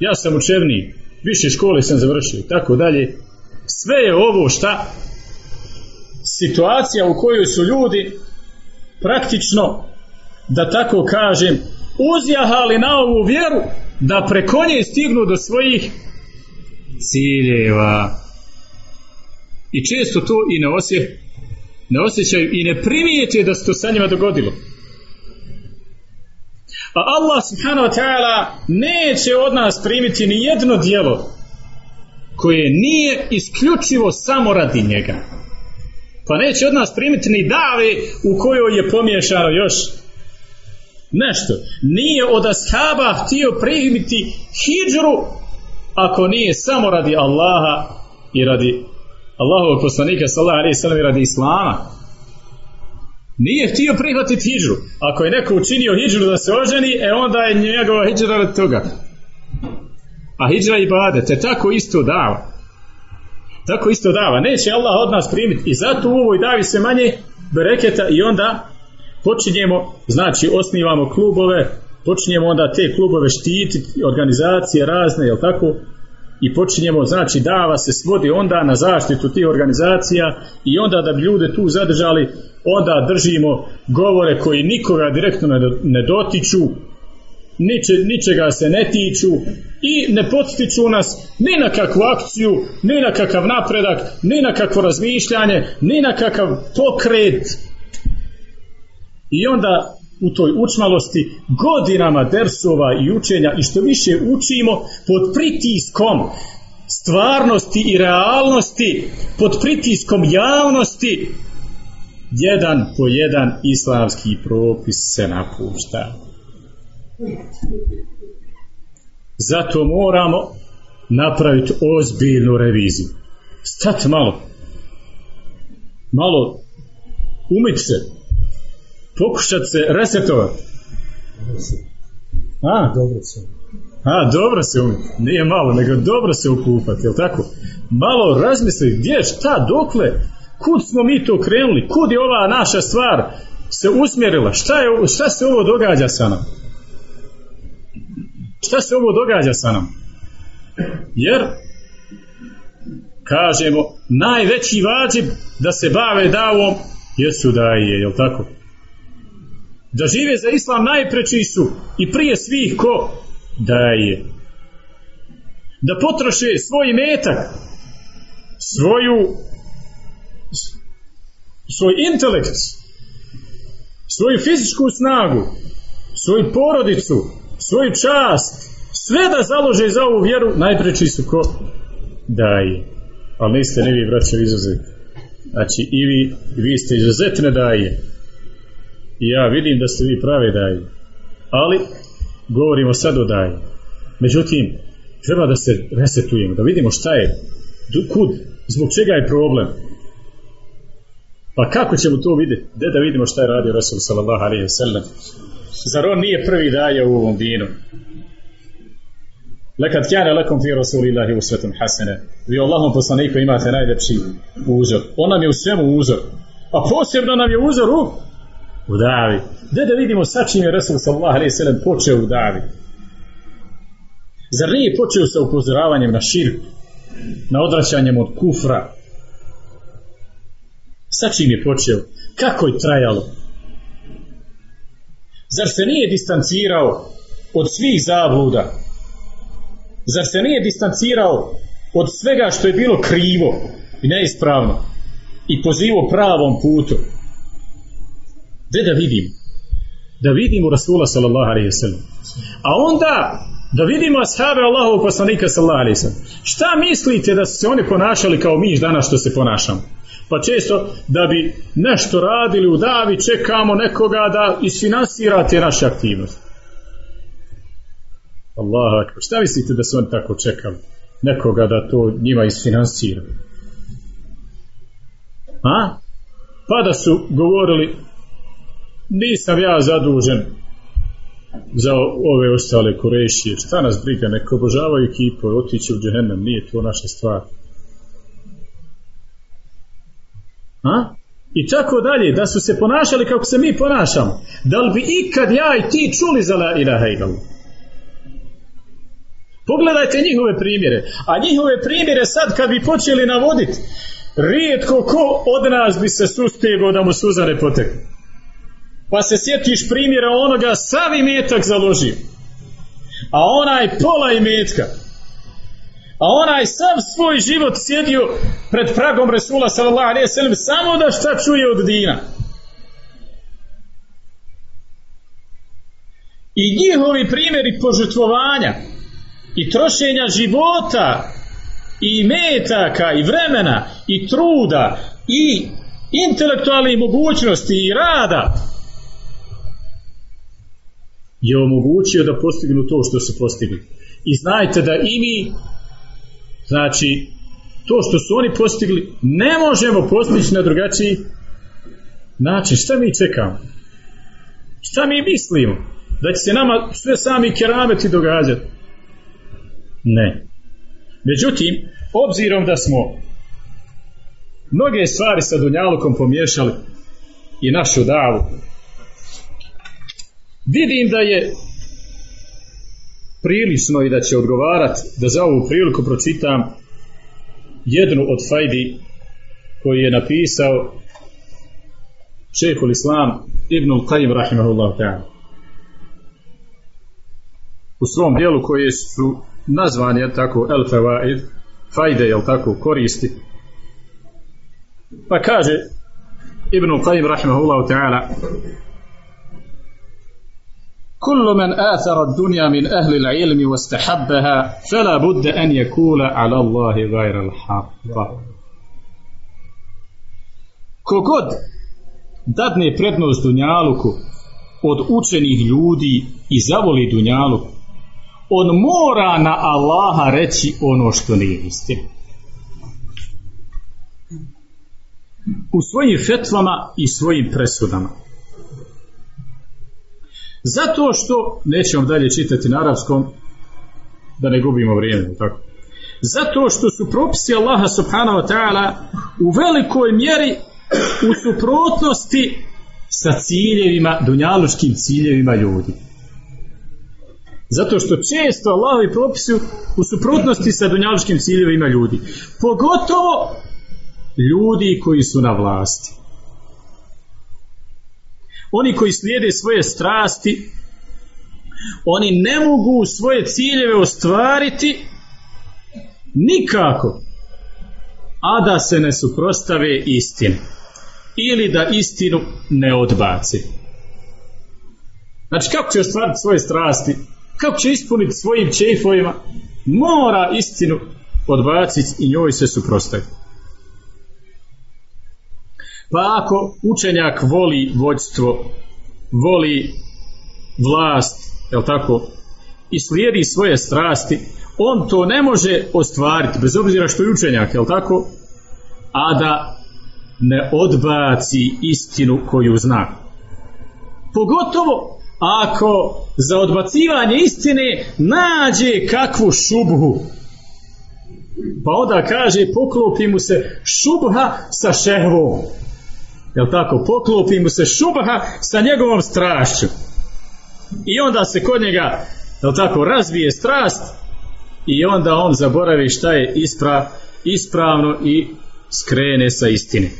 Ja sam učevniji, više škole sam završio i tako dalje. Sve je ovo šta? Situacija u kojoj su ljudi praktično, da tako kažem, uzjahali na ovu vjeru da preko nje stignu do svojih ciljeva. I često to i ne, osje, ne osjećaju i ne primijete da se to sa njima dogodilo. A Allah subhanahu wa ta'ala neće od nas primiti ni jedno dijelo koje nije isključivo samo radi njega. Pa neće od nas primiti ni dave u kojoj je pomiješano još nešto. Nije od ashaba htio primiti hijđru ako nije samo radi Allaha i radi Allahovog poslanika sallallahu alejhi ve sellem radi islama. Nije htio prihvatiti hidžru. Ako je neko učinio hidžru da se oženi, e onda je njegova hidžra radi toga. A hidžra i bade, te tako isto dava. Tako isto dava. Neće Allah od nas primiti. I zato u ovoj davi se manje bereketa i onda počinjemo, znači osnivamo klubove, počinjemo onda te klubove štititi, organizacije razne, jel tako? i počinjemo, znači dava se svodi onda na zaštitu tih organizacija i onda da bi ljude tu zadržali, onda držimo govore koji nikoga direktno ne dotiču, niče, ničega se ne tiču i ne potiču nas ni na kakvu akciju, ni na kakav napredak, ni na kakvo razmišljanje, ni na kakav pokret. I onda u toj učmalosti godinama dersova i učenja i što više učimo pod pritiskom stvarnosti i realnosti, pod pritiskom javnosti, jedan po jedan islamski propis se napušta. Zato moramo napraviti ozbiljnu reviziju. Stati malo. Malo umit se, pokušati se resetovati. A? Dobro se. A, dobro se umjeti. Nije malo, nego dobro se ukupati, jel tako? Malo razmisli gdje, šta, dokle, kud smo mi to krenuli, kud je ova naša stvar se usmjerila, šta, je, šta se ovo događa sa nam? Šta se ovo događa sa nam? Jer, kažemo, najveći vađib da se bave davom jesu da je, jel tako? da žive za islam najpreći su i prije svih ko daje da potroše svoj metak svoju svoj intelekt svoju fizičku snagu svoju porodicu svoju čast sve da založe za ovu vjeru najpreći su ko daje ali niste ne vi braće izuzeti znači i vi, vi ste izuzetne daje i ja vidim da ste vi prave daje. Ali, govorimo sad o daje. Međutim, treba da se resetujemo, da vidimo šta je, kud, zbog čega je problem. Pa kako ćemo to vidjeti? Gde da vidimo šta je radio Rasul sallallahu alaihi sallam? Zar on nije prvi daje u ovom dinu? Lekad kjane lekom fi Rasulillahi u svetom hasene. Vi Allahom poslaniku imate najljepši uzor. On nam je u svemu uzor. A posebno nam je uzor u u davi. Gde da vidimo sa čim je Resul sallallahu alaihi sallam počeo u davi? Zar nije počeo sa upozoravanjem na širk, na odraćanjem od kufra? Sa čim je počeo? Kako je trajalo? Zar se nije distancirao od svih zabluda? Zar se nije distancirao od svega što je bilo krivo i neispravno i pozivo pravom putu? Gde da vidim? da vidimo Rasula sallallahu alaihi sallam. A onda da vidimo ashabe Allahovog poslanika sallallahu alaihi sallam. Šta mislite da su se oni ponašali kao mi danas što se ponašamo? Pa često da bi nešto radili u davi čekamo nekoga da isfinansira te naše aktivnosti. Allah, šta mislite da su oni tako čekali? Nekoga da to njima isfinansira. A? Pa da su govorili nisam ja zadužen za ove ostale korešije. Šta nas briga? Neko obožavaju ekipu, otići u džehennem, nije to naša stvar. A? I tako dalje, da su se ponašali kako se mi ponašamo. Da li bi ikad ja i ti čuli za la ilaha illallah? Pogledajte njihove primjere. A njihove primjere sad kad bi počeli navoditi, rijetko ko od nas bi se sustego da mu suza ne. Pa se sjetiš primjera onoga sav imetak založio. A onaj pola imetka. A onaj sav svoj život sjedio pred pragom Resula sallallahu alaihi sallam samo da šta čuje od dina. I njihovi primjeri požrtvovanja i trošenja života i metaka i vremena i truda i intelektualnih mogućnosti i rada je omogućio da postignu to što su postigli. I znajte da i mi, znači, to što su oni postigli, ne možemo postići na drugačiji način. Šta mi čekamo? Šta mi mislimo? Da će se nama sve sami kerameti događati? Ne. Međutim, obzirom da smo mnoge stvari sa Dunjalukom pomiješali i našu davu, Vidim da je prilično i da će odgovarati da za ovu priliku pročitam jednu od fajdi koji je napisao šehhul Islam Ibn Qayyim rahimahullah ta'ala. U svom dijelu koji su nazvani tako el fawaid fajde jel tako koristi. Pa kaže Ibn Qayyim rahimahullah ta'ala كل من آثر الدنيا من أهل العلم واستحبها فلا بد أن يكون على الله غير الحق Kogod dadne prednost Dunjaluku od učenih ljudi i zavoli Dunjaluku, on mora na Allaha reći ono što nije istina. U svojim fetvama i svojim presudama. zato što, nećemo dalje čitati na arapskom, da ne gubimo vrijeme, tako. Zato što su propisi Allaha subhanahu wa ta'ala u velikoj mjeri u suprotnosti sa ciljevima, dunjaluškim ciljevima ljudi. Zato što često Allahovi propisi u suprotnosti sa dunjaluškim ciljevima ljudi. Pogotovo ljudi koji su na vlasti. Oni koji slijede svoje strasti, oni ne mogu svoje ciljeve ostvariti nikako, a da se ne suprostave istini ili da istinu ne odbaci. Znači, kako će ostvariti svoje strasti, kako će ispuniti svojim čefovima, mora istinu odbaciti i njoj se suprostaviti. Pa ako učenjak voli vođstvo, voli vlast, jel tako, i slijedi svoje strasti, on to ne može ostvariti, bez obzira što je učenjak, jel tako, a da ne odbaci istinu koju zna. Pogotovo ako za odbacivanje istine nađe kakvu šubhu. Pa onda kaže poklopi mu se šubha sa šehvom. Jel tako? Poklopi mu se šubaha sa njegovom strašću. I onda se kod njega, jel tako, razvije strast i onda on zaboravi šta je ispra, ispravno i skrene sa istine.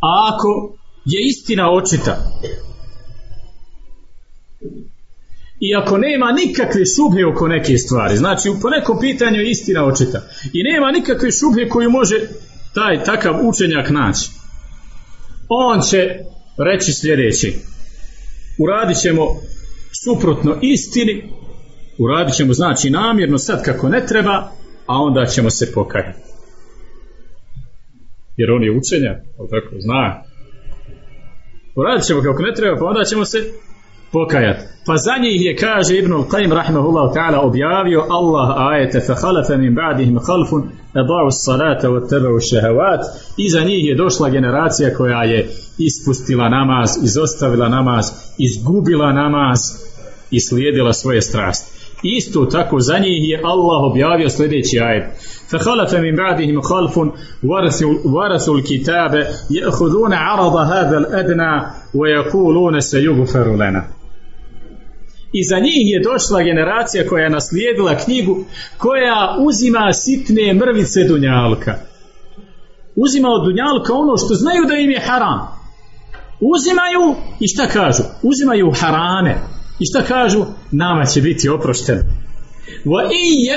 A ako je istina očita i ako nema nikakve šubhe oko neke stvari, znači po nekom pitanju je istina očita i nema nikakve šubhe koju može taj takav učenjak naći, on će reći sljedeći. uradit ćemo suprotno istini, uradit ćemo znači namjerno sad kako ne treba, a onda ćemo se pokajati. Jer on je učenja, ali tako, zna. Uradit ćemo kako ne treba, pa onda ćemo se pokajati. Pa za njih je, kaže Ibn Qayyim rahimahullah ta'ala, objavio Allah ajete min ba'dihim khalfun adau salata wa tabu shahawat i za njih je došla generacija koja je ispustila namaz, izostavila namaz, izgubila namaz i slijedila svoje strasti. Isto tako za njih je Allah objavio sljedeći ajet. فخلف من بعدهم خلف ورثوا, ورثوا الكتاب يأخذون عرض هذا الأدنى ويقولون سيغفر لنا I za njih je došla generacija koja je naslijedila knjigu koja uzima sitne mrvice Dunjalka. Uzima od Dunjalka ono što znaju da im je haram. Uzimaju i šta kažu? Uzimaju harame. I šta kažu? Nama će biti oprošteno. Wa i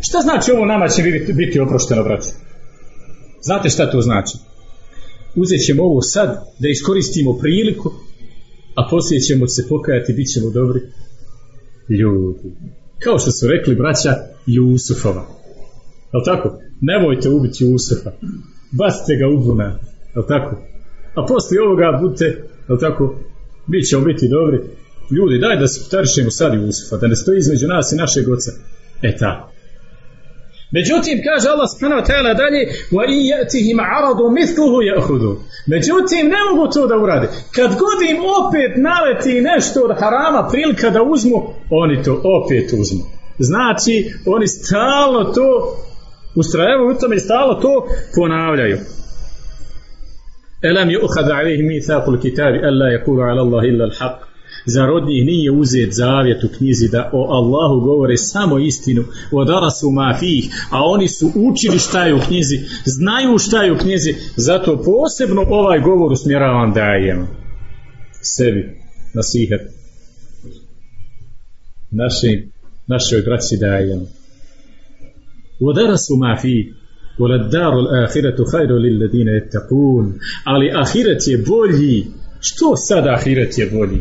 Šta znači ovo nama će biti, oprošteno, braće? Znate šta to znači? Uzet ćemo ovo sad da iskoristimo priliku a poslije ćemo se pokajati, bit ćemo dobri ljudi. Kao što su rekli braća Jusufova. Jel tako? Nemojte ubiti Jusufa. Bacite ga u buna. Jel tako? A poslije ovoga budite, jel tako, bit ćemo biti dobri ljudi. Daj da se sad Jusufa, da ne stoji između nas i našeg oca. E tako. Međutim, kaže Allah subhanahu wa ta'ala dalje wa in yatihim aradu mithluhu ya'khudhu. Međutim, ne mogu to da urade. Kad god im opet naleti nešto od harama prilika da uzmu, oni to opet uzmu. Znači, oni stalno to ustrajavaju u tome i stalno to ponavljaju. Elam yu'khad alayhim mithaqul kitabi alla yaqulu ala Allah illa al-haq. Zar od njih nije uzet zavjet u knjizi da o Allahu govore samo istinu, o darasu ma fih, a oni su učili šta je u knjizi, znaju šta je u knjizi, zato posebno ovaj govor usmjeravam dajem sebi, nasihat. Naši, našoj braći dajem. O darasu ma fih, وَلَدَّارُ الْآخِرَةُ خَيْرُ لِلَّذِينَ يَتَّقُونَ Ali ahiret je bolji što sad ahiret je bolji?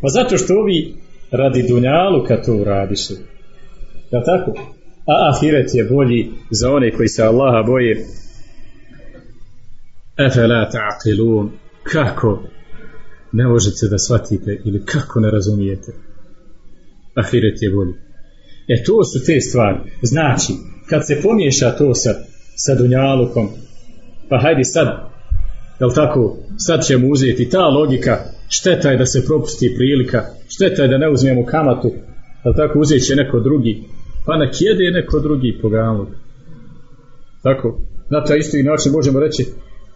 Pa zato što ovi radi dunjalu kad to uradiš. Ja tako? A ahiret je bolji za one koji se Allaha boje. Efela ta'qilun. Kako ne možete da shvatite ili kako ne razumijete? Ahiret je bolji. E to su te stvari. Znači, kad se pomiješa to sa, sa dunjalukom, pa hajdi sad Jel tako? Sad ćemo uzeti ta logika, šteta je da se propusti prilika, šteta je da ne uzmemo kamatu, jel tako? Uzet će neko drugi, pa nek jede neko drugi po Tako? Na taj isti način možemo reći,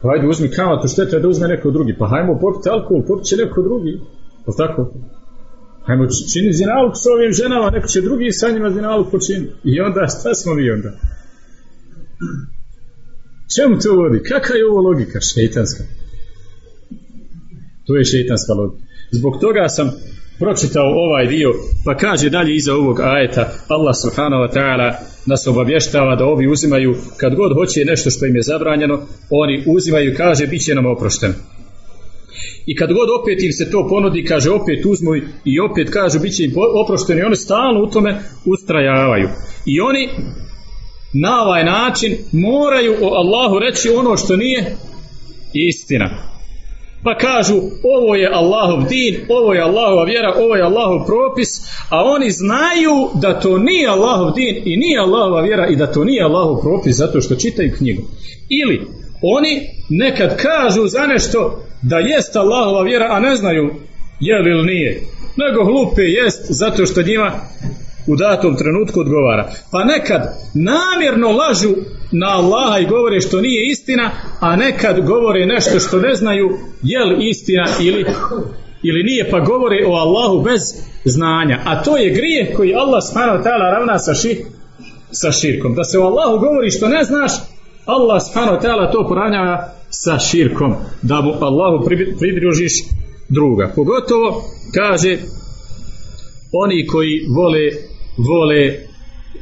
pa hajde uzmi kamatu, šteta je da uzme neko drugi, pa hajmo popiti alkohol, popit će neko drugi. Jel tako? Hajmo čini zinaluk s ovim ženama, neko će drugi sa njima zinaluk počiniti. I onda, šta smo mi onda? Čemu to vodi? Kakva je ovo logika? Šeitanska. To je šeitanska logika. Zbog toga sam pročitao ovaj dio, pa kaže dalje iza ovog ajeta, Allah subhanahu wa ta'ala nas obavještava da ovi uzimaju, kad god hoće nešto što im je zabranjeno, oni uzimaju kaže, bit će nam oprošteno. I kad god opet im se to ponudi, kaže, opet uzmu i opet kažu, bit će im oprošteno i oni stalno u tome ustrajavaju. I oni na ovaj način moraju o Allahu reći ono što nije istina. Pa kažu ovo je Allahov din, ovo je Allahova vjera, ovo je Allahov propis, a oni znaju da to nije Allahov din i nije Allahova vjera i da to nije Allahov propis zato što čitaju knjigu. Ili oni nekad kažu za nešto da jest Allahova vjera, a ne znaju je li ili nije. Nego hlupe jest zato što njima u datom trenutku odgovara. Pa nekad namjerno lažu na Allaha i govore što nije istina, a nekad govore nešto što ne znaju je li istina ili, ili nije, pa govore o Allahu bez znanja. A to je grijeh koji Allah subhanahu ta'ala ravna sa, ši, sa širkom. Da se o Allahu govori što ne znaš, Allah subhanahu ta'ala to poranjava sa širkom. Da mu Allahu pridružiš druga. Pogotovo kaže oni koji vole vole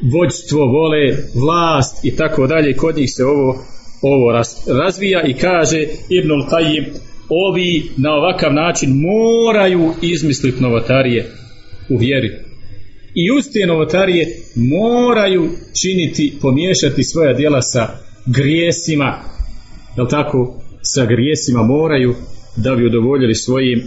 vođstvo, vole vlast i tako dalje. Kod njih se ovo, ovo razvija i kaže Ibn Qayyim ovi na ovakav način moraju izmisliti novotarije u vjeri. I uz te novotarije moraju činiti, pomiješati svoja djela sa grijesima, jel tako, sa grijesima moraju da bi udovoljili svojim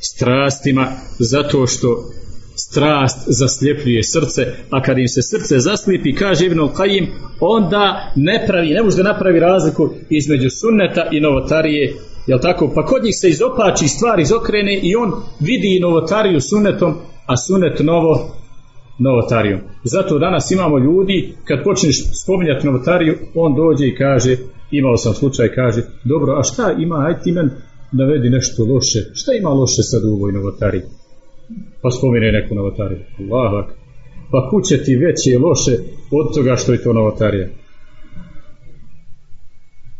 strastima, zato što strast zasljepljuje srce, a kad im se srce zaslijepi, kaže Ibn Qajim, onda ne pravi, ne može da napravi razliku između sunneta i novotarije, jel tako? Pa kod njih se izopači stvar izokrene i on vidi novotariju sunnetom, a sunnet novo novotarijom. Zato danas imamo ljudi, kad počneš spominjati novotariju, on dođe i kaže, imao sam slučaj, kaže, dobro, a šta ima, aj ti men navedi nešto loše, šta ima loše sad u ovoj novotariji? Pa spomine neku novotariju. Allah, pa kuće ti veće loše od toga što je to novotarija.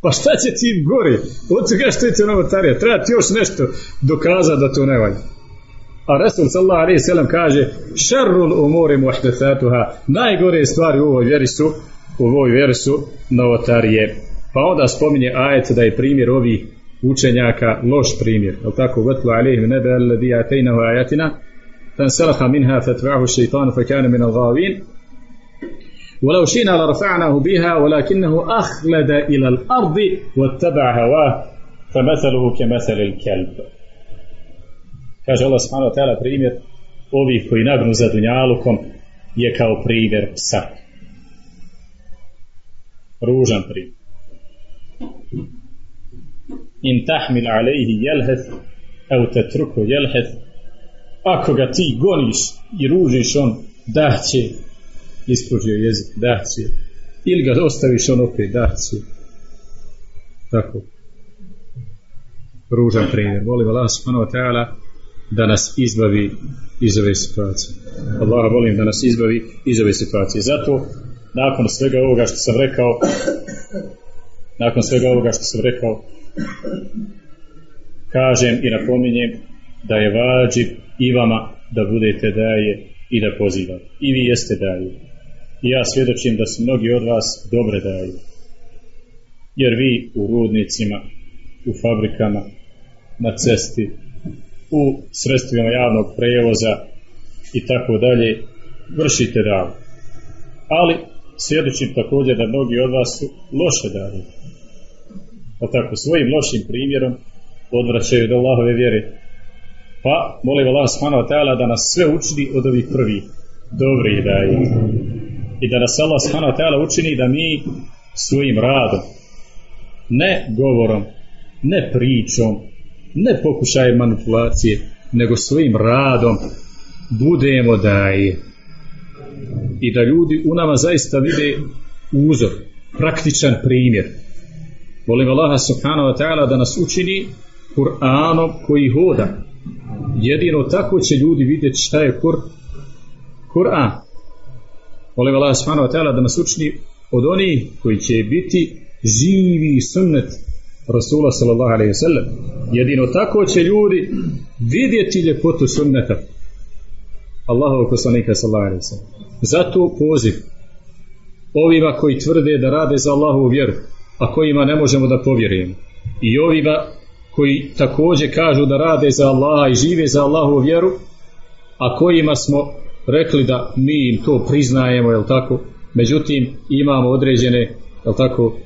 Pa šta će ti gori od toga što je to novotarija? Treba ti još nešto dokazati da to ne valja. A Resul sallallahu alaihi sallam kaže šarrul umuri muhdethatuha najgore stvari u ovoj vjeri su u ovoj vjeri su novotarije. Pa onda spominje ajet da je primjer ovih učenjaka loš primjer. Je tako? Vatlu alaihim nebe alladhi atejnahu ajatina فانسلخ منها فاتبعه الشيطان فكان من الغاوين ولو شئنا لرفعناه بها ولكنه أخلد إلى الأرض واتبع هواه فمثله كمثل الكلب Kaže Allah subhanahu wa ta'ala primjer ovih koji nagnu za dunjalukom je kao primjer psa. Ružan primjer. In tahmil alejhi jelheth au tetruku jelheth ako ga ti goniš i ružiš on daće ispružio jezik daće ili ga ostaviš on opet daće tako ružan primjer volim Allah subhanahu wa ta'ala da nas izbavi iz ove situacije. Allah volim da nas izbavi iz ove situacije. Zato, nakon svega ovoga što sam rekao, nakon svega ovoga što sam rekao, kažem i napominjem da je vađib i vama da budete daje i da pozivate. I vi jeste daje. I ja svjedočim da su mnogi od vas dobre daje. Jer vi u rudnicima, u fabrikama, na cesti, u sredstvima javnog prevoza i tako dalje vršite davu. Ali svjedočim također da mnogi od vas su loše dali. Pa tako svojim lošim primjerom odvraćaju do Allahove vjere. Pa molim Allah subhanahu da nas sve učini od ovih prvih dobrih daje. I da nas Allah subhanahu učini da mi svojim radom, ne govorom, ne pričom, ne pokušaj manipulacije, nego svojim radom budemo daje. I da ljudi u nama zaista vide uzor, praktičan primjer. Volim Allaha subhanahu wa ta'ala da nas učini Kur'anom koji hoda. Jedino tako će ljudi vidjeti šta je Kur Kur'an. Volim Allaha subhanahu wa ta'ala da nas učini od onih koji će biti živi sunnet Rasula sallallahu alaihi sallam. Jedino tako će ljudi vidjeti ljepotu sunneta. Allahovog poslanika sallallahu alaihi sallam. Zato poziv ovima koji tvrde da rade za Allahovu vjeru, a kojima ne možemo da povjerujemo. I ovima koji također kažu da rade za Allaha i žive za Allahovu vjeru, a kojima smo rekli da mi im to priznajemo, jel tako? Međutim, imamo određene, jel tako,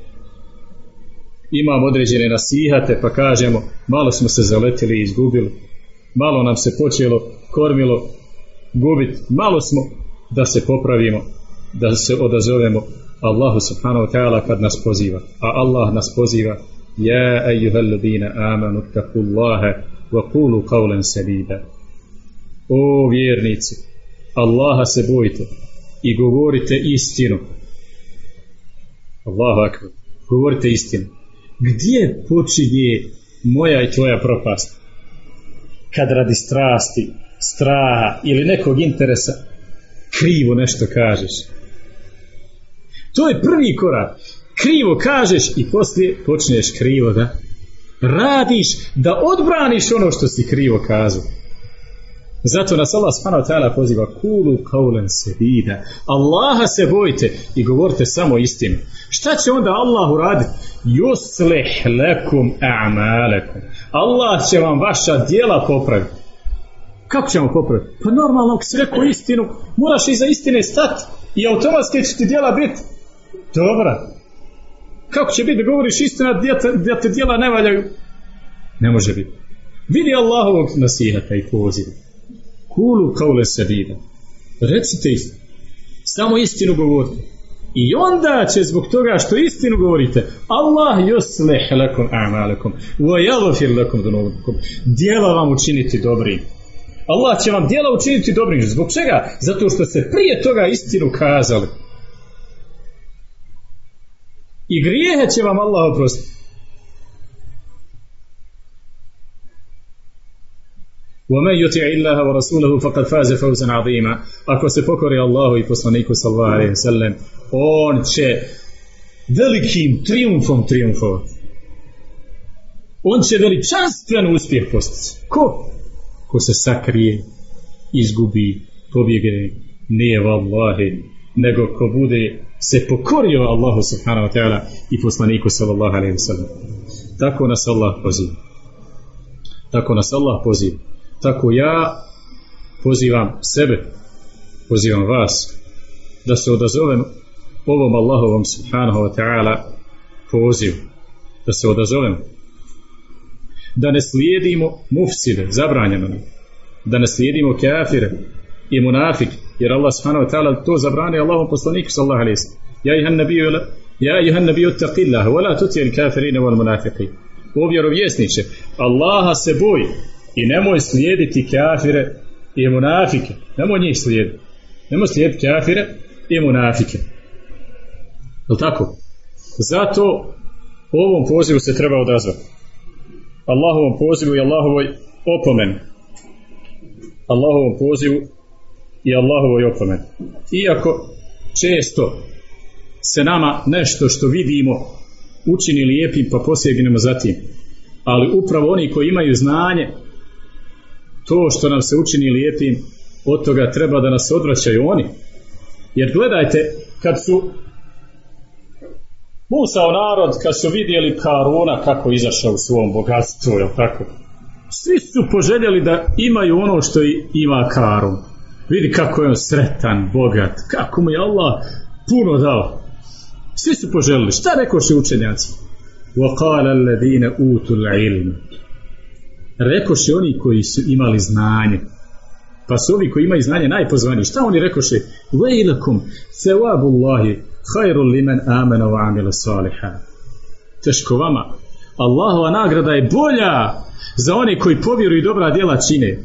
imamo određene nasihate pa kažemo malo smo se zaletili i izgubili malo nam se počelo kormilo gubit malo smo da se popravimo da se odazovemo Allahu subhanahu wa ta'ala kad nas poziva. A Allah nas poziva ja ejuhel ladina amanu takullaha wa kulu qawlan sadida. O vjernici Allaha se bojite i govorite istinu. Allahu akbar. Govorite istinu. Gdje počinje moja i tvoja propast? Kad radi strasti, straha ili nekog interesa krivo nešto kažeš. To je prvi korak. Krivo kažeš i poslije počneš krivo da radiš, da odbraniš ono što si krivo kazao. Zato nas Allah subhanahu ta'ala poziva kulu kaulen sedida. Allaha se bojite i govorite samo istinu. Šta će onda Allah uraditi? yuslih lekum a'malekum. Allah će vam vaša djela popraviti. Kako ćemo popraviti? Pa normalno, ako si rekao istinu, moraš iza istine stati i automatski će ti djela biti dobra. Kako će biti da govoriš istinu, da te djela ne valjaju? Ne može biti. Vidi Allahovog nasihata i poziva. Kulu kaule sadida. Recite istinu. Samo istinu govorite. I onda će zbog toga što istinu govorite Allah yuslih lakum a'malakum wa yaghfir lakum dhunubakum. Djela vam učiniti dobrim. Allah će vam djela učiniti dobrim. Zbog čega? Zato što ste prije toga istinu kazali. I grijehe će vam Allah oprostiti. ومن يطع الله ورسوله فقد فاز فوزا عظيما ako se pokori Allahu i poslaniku sallallahu alejhi ve sellem on će velikim triumfom triumfovati on će veličanstven uspjeh postići ko? ko se sakrije izgubi pobjege nije vallahi nego ko bude se pokorio Allahu subhanahu wa ta'ala i poslaniku sallallahu alejhi ve sellem tako nas Allah poziva. Tako nas Allah poziva. Tako ja pozivam sebe, pozivam vas da se odazovem ovom Allahovom subhanahu wa ta'ala poziv, da se odazovem. Da ne slijedimo mufside, zabranjeno da ne slijedimo kafire i munafik, jer Allah subhanahu wa ta'ala to zabrani Allahom poslaniku sallahu alaihi sallam. Ja ihan nabiju, ja ihan nabiju taqillah, tuti al kafirine wal munafiqi. O vjerovjesniče, Allaha se boj i nemoj slijediti kafire i munafike. Nemoj njih slijediti. Nemoj slijediti kafire i munafike. Je tako? Zato ovom pozivu se treba odazvati. Allahovom pozivu i Allahovoj opomen. Allahovom pozivu i Allahovoj opomen. Iako često se nama nešto što vidimo učini lijepim pa posegnemo za tim. Ali upravo oni koji imaju znanje to što nam se učini lijepim, od toga treba da nas odvraćaju oni. Jer gledajte, kad su Musao narod, kad su vidjeli Karuna kako izašao u svom bogatstvu, jel tako? Svi su poželjeli da imaju ono što ima Karun. Vidi kako je on sretan, bogat, kako mu je Allah puno dao. Svi su poželjeli. Šta rekoše učenjaci? وَقَالَ الَّذِينَ أُوتُوا الْعِلْمُ rekoše oni koji su imali znanje pa su ovi koji imaju znanje najpozvaniji šta oni rekoše vejlakum cevabullahi hajru limen amena wa amila saliha teško vama Allahova nagrada je bolja za one koji povjeruju dobra djela čine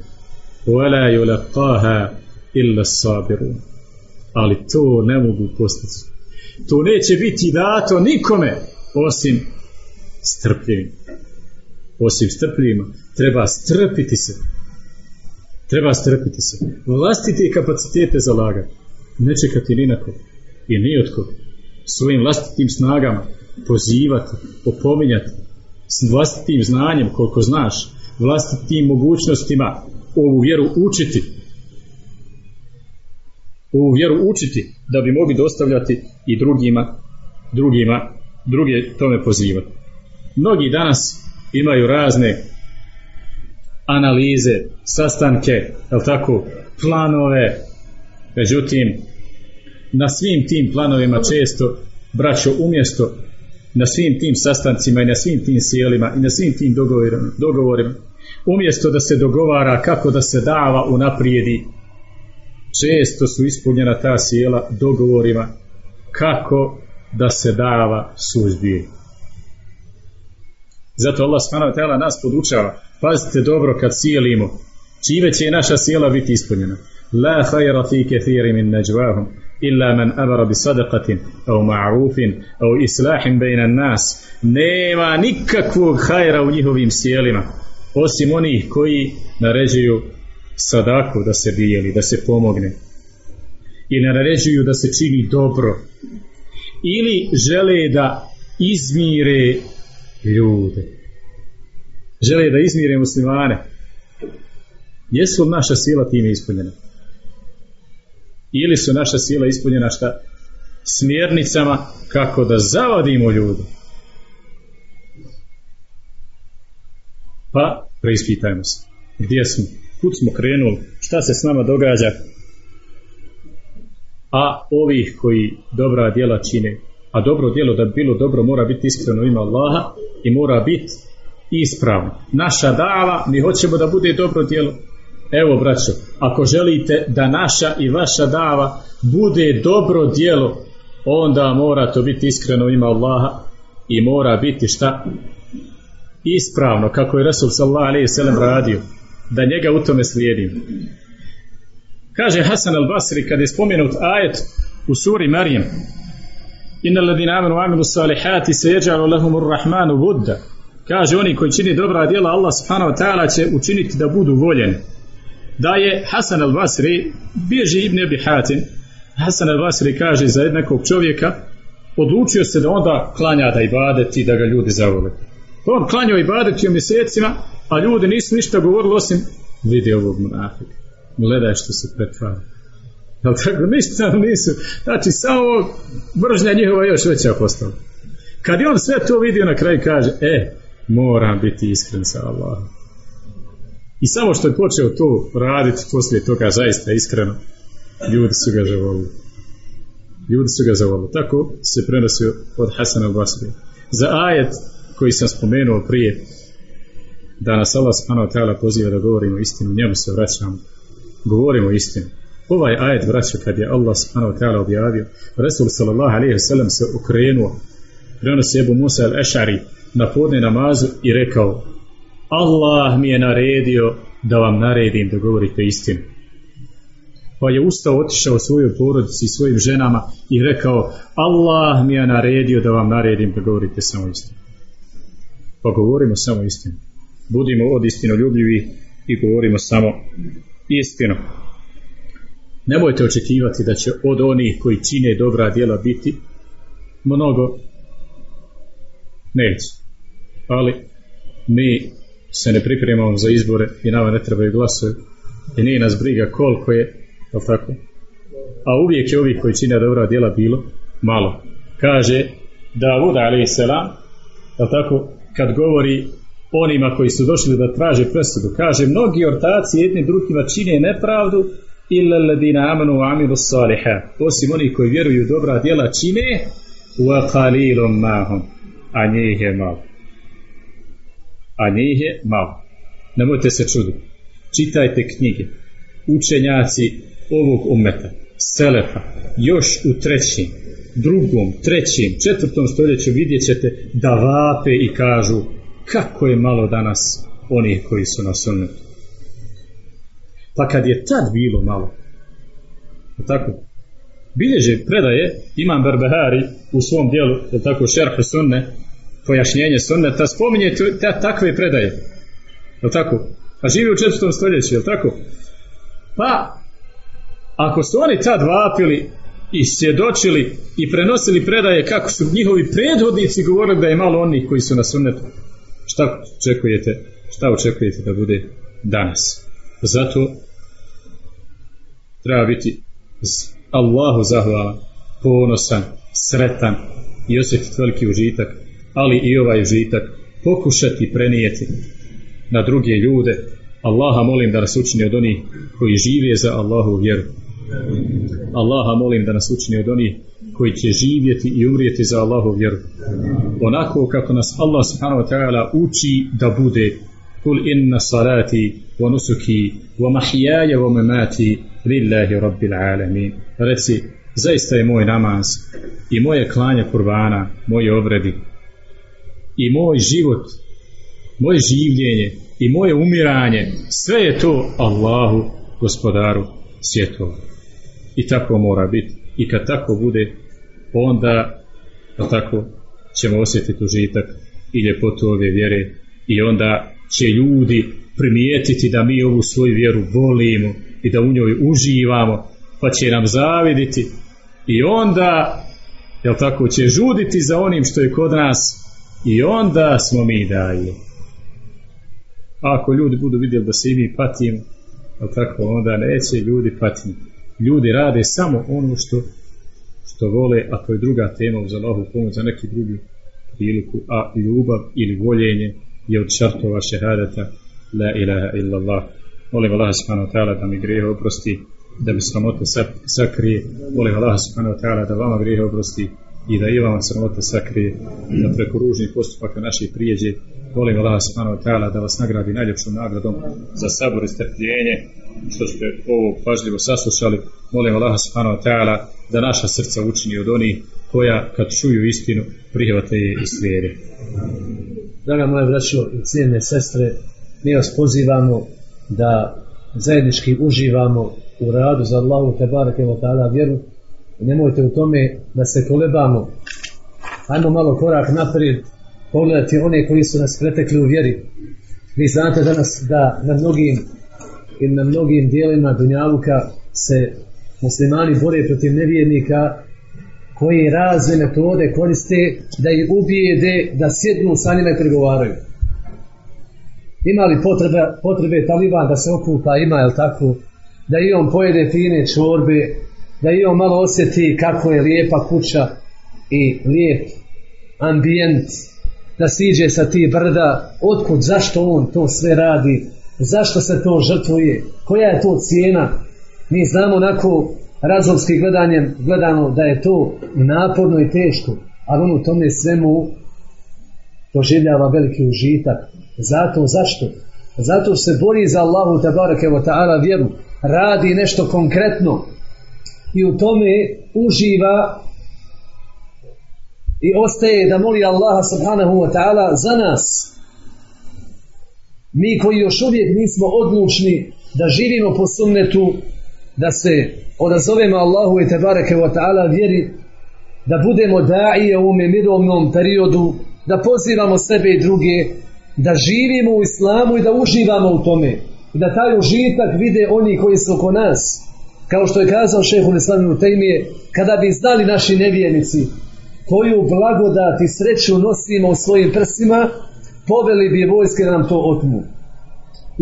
wala yulqaha illa sabirun ali to ne mogu postići to neće biti dato nikome osim strpljivim osim strpljivima. Treba strpiti se. Treba strpiti se. Vlastite kapacitete zalagati. Ne čekati ni na i ni od koga svojim vlastitim snagama pozivati, opominjati. S vlastitim znanjem koliko znaš. Vlastitim mogućnostima ovu vjeru učiti ovu vjeru učiti da bi mogli dostavljati i drugima drugima druge tome pozivati. Mnogi danas imaju razne analize, sastanke, je tako, planove, međutim, na svim tim planovima često, braćo, umjesto na svim tim sastancima i na svim tim sjelima i na svim tim dogovorima, dogovorima umjesto da se dogovara kako da se dava u naprijedi, često su ispunjena ta sjela dogovorima kako da se dava suzbije. Zato Allah s.w.t. nas podučava Pazite dobro kad sjelimo. Čime će naša sjela biti ispunjena? La hajra fi kathiri min najwahum illa man amara bi sadaqatin au ma'rufin au islahin bejna nas. Nema nikakvog hajra u njihovim sjelima osim onih koji naređuju sadako da se dijeli, da se pomogne. I naređuju da se čini dobro. Ili žele da izmire ljude. Žele da izmire muslimane. Jesu li naša sila time ispunjena? Ili su naša sila ispunjena šta? Smjernicama kako da zavadimo ljude. Pa preispitajmo se. Gdje smo? Kud smo krenuli? Šta se s nama događa? A ovih koji dobra djela čine, a dobro djelo da bi bilo dobro mora biti iskreno ima Allaha i mora biti ispravno. Naša dava, mi hoćemo da bude dobro djelo. Evo, braćo, ako želite da naša i vaša dava bude dobro djelo, onda mora to biti iskreno ima Allaha i mora biti šta? Ispravno, kako je Rasul sallallahu alaihi sallam radio, da njega u tome slijedim. Kaže Hasan al-Basri kad je spomenut ajet u suri Marijem Inna ladina amanu amilu salihati se jeđalu lahumur rahmanu budda Kaže oni koji čini dobra djela Allah subhanahu wa ta'ala će učiniti da budu voljeni. Da je Hasan al-Basri bježi Ibn Abi Hatim Hasan al-Basri kaže za jednakog čovjeka odlučio se da onda klanja da ibadeti da ga ljudi zavole. On klanjao ibadeti u mjesecima a ljudi nisu ništa govorili osim vidi ovog munafika. Gledaj što se pretvara. Ali tako ništa nisu. Znači samo bržnja njihova još veća postala. Kad je on sve to vidio na kraju kaže e, moram biti iskren sa Allahom. I samo što je počeo to raditi poslije toga zaista iskreno, ljudi su ga zavolili. Ljudi su ga zavolili. Tako se prenosio od Hasana al-Basri. Za ajet koji sam spomenuo prije, da nas Allah subhanahu wa ta'ala poziva da govorimo istinu, njemu se vraćamo. Govorimo istinu. Ovaj ajet vraća kad je Allah subhanahu wa ta'ala objavio, Rasul sallallahu alaihi wa sallam se okrenuo, prenosi Ebu Musa al-Ešari na podne namazu i rekao Allah mi je naredio da vam naredim da govorite istinu. Pa je ustao, otišao svojoj porodici svojim ženama i rekao Allah mi je naredio da vam naredim da govorite samo istinu. Pa govorimo samo istinu. Budimo od istino ljubljivi i govorimo samo istinu. Nemojte očekivati da će od onih koji čine dobra djela biti mnogo neće. Ali mi se ne pripremamo za izbore i nama ne trebaju glasove i nije nas briga koliko je, je tako? A uvijek je ovih koji čine dobra djela bilo malo. Kaže Davud je tako? Kad govori onima koji su došli da traže presudu, kaže mnogi ortaci jedni drugima čine nepravdu illa ladina amanu amilu saliha osim oni koji vjeruju dobra djela čine wa qalilum mahum a njih je malo. A njih je malo. Nemojte se čuditi. Čitajte knjige. Učenjaci ovog umeta selefa još u trećim drugom, trećim, četvrtom stoljeću vidjet ćete da vape i kažu kako je malo danas onih koji su na sunnetu Pa kad je tad bilo malo, tako, bilježe predaje Imam Barbehari u svom dijelu, je tako, šerhu sunne, pojašnjenje sunne, ta spominje te takve predaje. Je tako? A živi u četvrtom stoljeću, je tako? Pa, ako su oni tad vapili i svjedočili i prenosili predaje kako su njihovi predvodnici govorili da je malo onih koji su na sunnetu, šta očekujete, šta očekujete da bude danas? Zato treba biti Allahu zahvalan, ponosan, sretan i osjetiti veliki užitak, ali i ovaj užitak pokušati prenijeti na druge ljude. Allaha molim da nas učini od onih koji žive za Allahu vjeru. Allaha molim da nas učini od onih koji će živjeti i umrijeti za Allahu vjeru. Onako kako nas Allah subhanahu wa ta'ala uči da bude Kul inna salati wa nusuki wa mahijaya wa mamati lillahi rabbil alamin. Reci, zaista je moj namaz i moje klanje kurbana, moje obredi i moj život, moje življenje i moje umiranje, sve je to Allahu, gospodaru svjetova. I tako mora biti. I kad tako bude, onda tako ćemo osjetiti užitak i ljepotu ove vjere i onda će ljudi primijetiti da mi ovu svoju vjeru volimo i da u njoj uživamo, pa će nam zaviditi i onda jel tako, će žuditi za onim što je kod nas i onda smo mi dalje. Ako ljudi budu vidjeli da se i mi patimo, jel tako, onda neće ljudi patiti. Ljudi rade samo ono što što vole, a to je druga tema uz Allahu pomoć za neki drugi priliku, a ljubav ili voljenje je od šartova šehadeta la ilaha illallah. Molim Allah subhanahu ta'ala da mi grijehe oprosti, da mi sramote sakrije. Molim Allah subhanahu ta'ala da vama grijehe oprosti i da i vama sramote sakrije, da preko ružnih postupaka naših prijeđe. Molim Allah subhanahu ta'ala da vas nagradi najljepšom nagradom za sabor i strpljenje što ste ovo pažljivo saslušali. Molim Allah subhanahu ta'ala da naša srca učini od onih koja kad čuju istinu prihvate je i slijede. Draga moje braćo i cijene sestre, mi vas pozivamo da zajednički uživamo u radu za Allahu te barake ta'ala vjeru i nemojte u tome da se kolebamo. Ajmo malo korak naprijed, pogledati one koji su nas pretekli u vjeri. Vi znate danas da na mnogim i na mnogim dijelima Dunjaluka se muslimani bore protiv nevjernika koji razne metode koriste da ih ubijede da sjednu sa njima i pregovaraju. Ima li potrebe, potrebe taliban da se okupa, ima li tako, da i on pojede fine čorbe, da i on malo osjeti kako je lijepa kuća i lijep ambijent, da siđe sa ti brda, otkud, zašto on to sve radi, zašto se to žrtvuje, koja je to cijena. Mi znamo onako razumski gledanjem gledamo da je to naporno i teško, ali on u tome svemu doživljava veliki užitak. Zato, zašto? Zato se bori za Allahu tabarake wa ta'ala vjeru, radi nešto konkretno i u tome uživa i ostaje da moli Allaha subhanahu wa ta'ala za nas. Mi koji još uvijek nismo odlučni da živimo po sunnetu, da se odazovemo Allahu i tebareke wa ta'ala vjeri, da budemo daije u ovome mirovnom periodu, da pozivamo sebe i druge, da živimo u islamu i da uživamo u tome. I da taj užitak vide oni koji su oko nas. Kao što je kazao šehu Islaminu Tejmije, kada bi znali naši nevijenici koju blagodat i sreću nosimo u svojim prsima, poveli bi vojske nam to otmu.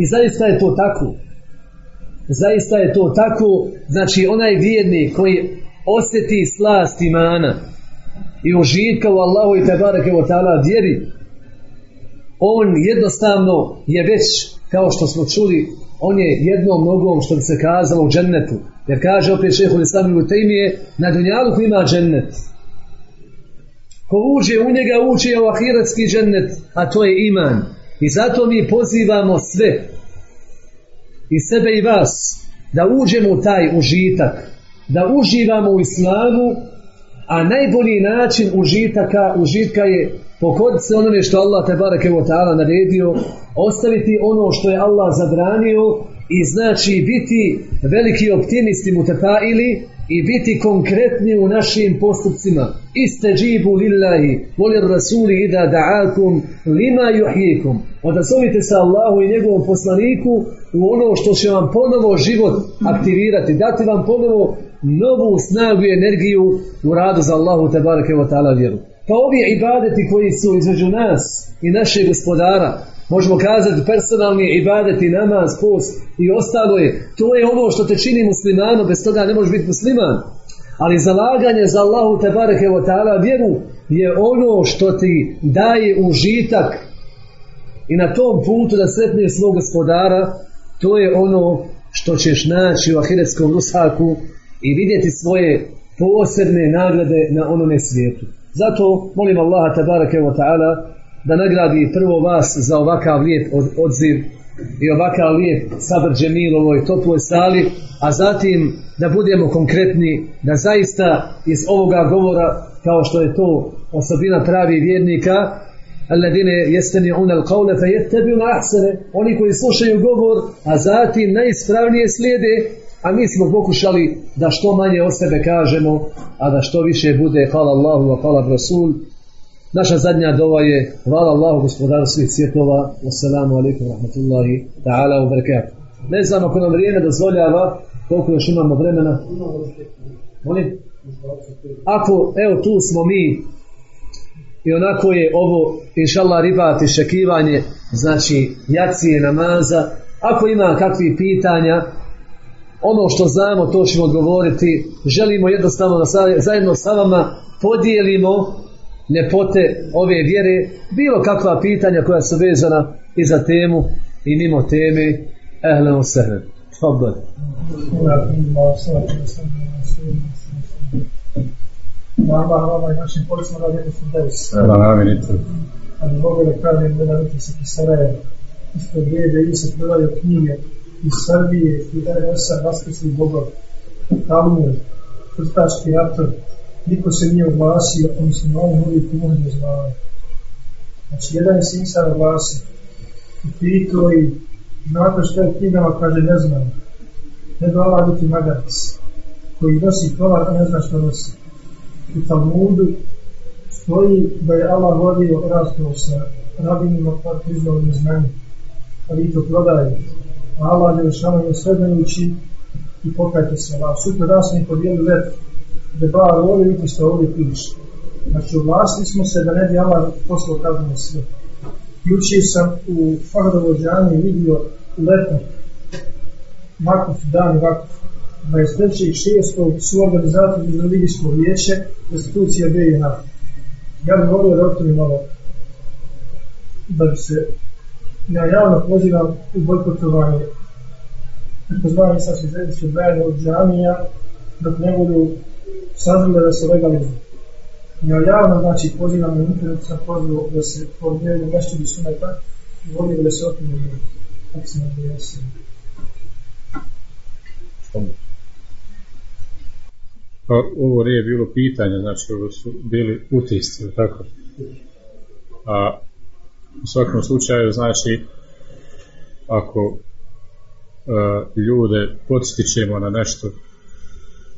I zaista je to tako. Zaista je to tako, znači onaj vjernik koji osjeti slast imana i užitka u Allahu i tabarake wa ta'ala vjeri, on jednostavno je već, kao što smo čuli, on je jednom nogom, što bi se kazalo, u džennetu. Jer kaže opet šehu Islami u na dunjalu ima džennet. Ko uđe u njega, uđe u ahiratski džennet, a to je iman. I zato mi pozivamo sve, i sebe i vas, da uđemo u taj užitak, da uživamo u islamu, a najbolji način užitaka, užitka je pokoditi se onome što Allah te barake wa ta'ala naredio, ostaviti ono što je Allah zabranio i znači biti veliki optimisti mutafaili i biti konkretni u našim postupcima. Isteđibu lillahi, volir rasuli ida da'akum lima juhikum. Odazovite se Allahu i njegovom poslaniku u ono što će vam ponovo život aktivirati, dati vam ponovo novu snagu i energiju u radu za Allahu te wa ta'ala vjeru. Pa ovi ibadeti koji su između nas i našeg gospodara, možemo kazati personalni ibadeti, namaz, post i ostalo je, to je ono što te čini muslimanom, bez toga ne možeš biti musliman. Ali zalaganje za Allahu te bareke wa ta'ala vjeru je ono što ti daje užitak i na tom putu da sretneš svog gospodara, to je ono što ćeš naći u ahiretskom rusaku i vidjeti svoje posebne nagrade na onome svijetu. Zato molim Allaha tabaraka wa ta'ala da nagradi prvo vas za ovakav lijep odziv i ovakav lijep sabr džemil ovoj toploj sali, a zatim da budemo konkretni, da zaista iz ovoga govora, kao što je to osobina pravi vjernika, alladine yastami'una al-qawla fayattabi'una ahsana oni koji slušaju govor a zatim najispravnije slijede a mi smo pokušali da što manje o sebe kažemo a da što više bude hvala Allahu hvala Rasul Naša zadnja dova je hvala Allahu gospodaru svih svjetova. Assalamu alaikum rahmatullahi ta'ala wa barakatuh. Ne znam ako nam vrijeme dozvoljava koliko još imamo vremena. Molim? Ako, evo tu smo mi i onako je ovo inšallah ribat i šekivanje znači jacije namaza ako ima kakvi pitanja ono što znamo to ćemo odgovoriti želimo jednostavno da zajedno sa vama podijelimo ljepote ove vjere, bilo kakva pitanja koja su vezana i za temu i mimo teme, ehle u sehle. Tfadal. Nama, našim policima da jednu su devis. Amin. Ali mogu da kažem da nam se Sarajevo, ispred djede i se prodaju knjige iz Srbije, i da je Talmud, niko se nije oglasio, a muslimani uvijek možda znaju. Znači, jedan je sin sam oglasio i pitao i znate što je knjigama, kaže, ne znam. Ne dola biti magarac, koji nosi kolar, a ne zna što nosi. U Talmudu stoji da je Allah vodio raspravu sa rabinima pa priznali neznanje, a vi to prodajete. Allah je je sve dajući i pokajte se. A sutra da sam im podijeli let, da bar ovdje vidite što ovdje piše. Znači, uvlasili smo se da ne bi Allah poslao kazano sve. Jučer sam u Fahdovo džani vidio letom vakuf, dan vakuf. 23.6. su organizatori za religijsko vijeće institucija BiH. Ja bih volio da o tome malo da bi se ja javno pozivam u bojkotovanje takozvani sa se zajedničke odvajanje od džamija dok ne budu sazrile da se legalizuju. Ja javno znači pozivam na internetu sam pozvao da se formiraju nešto bi su najpak i volio da se o tome tako se ne se Pa ovo nije bilo pitanje, znači ovo su bili utisci, tako? A u svakom slučaju, znači, ako e, ljude podstičemo na nešto,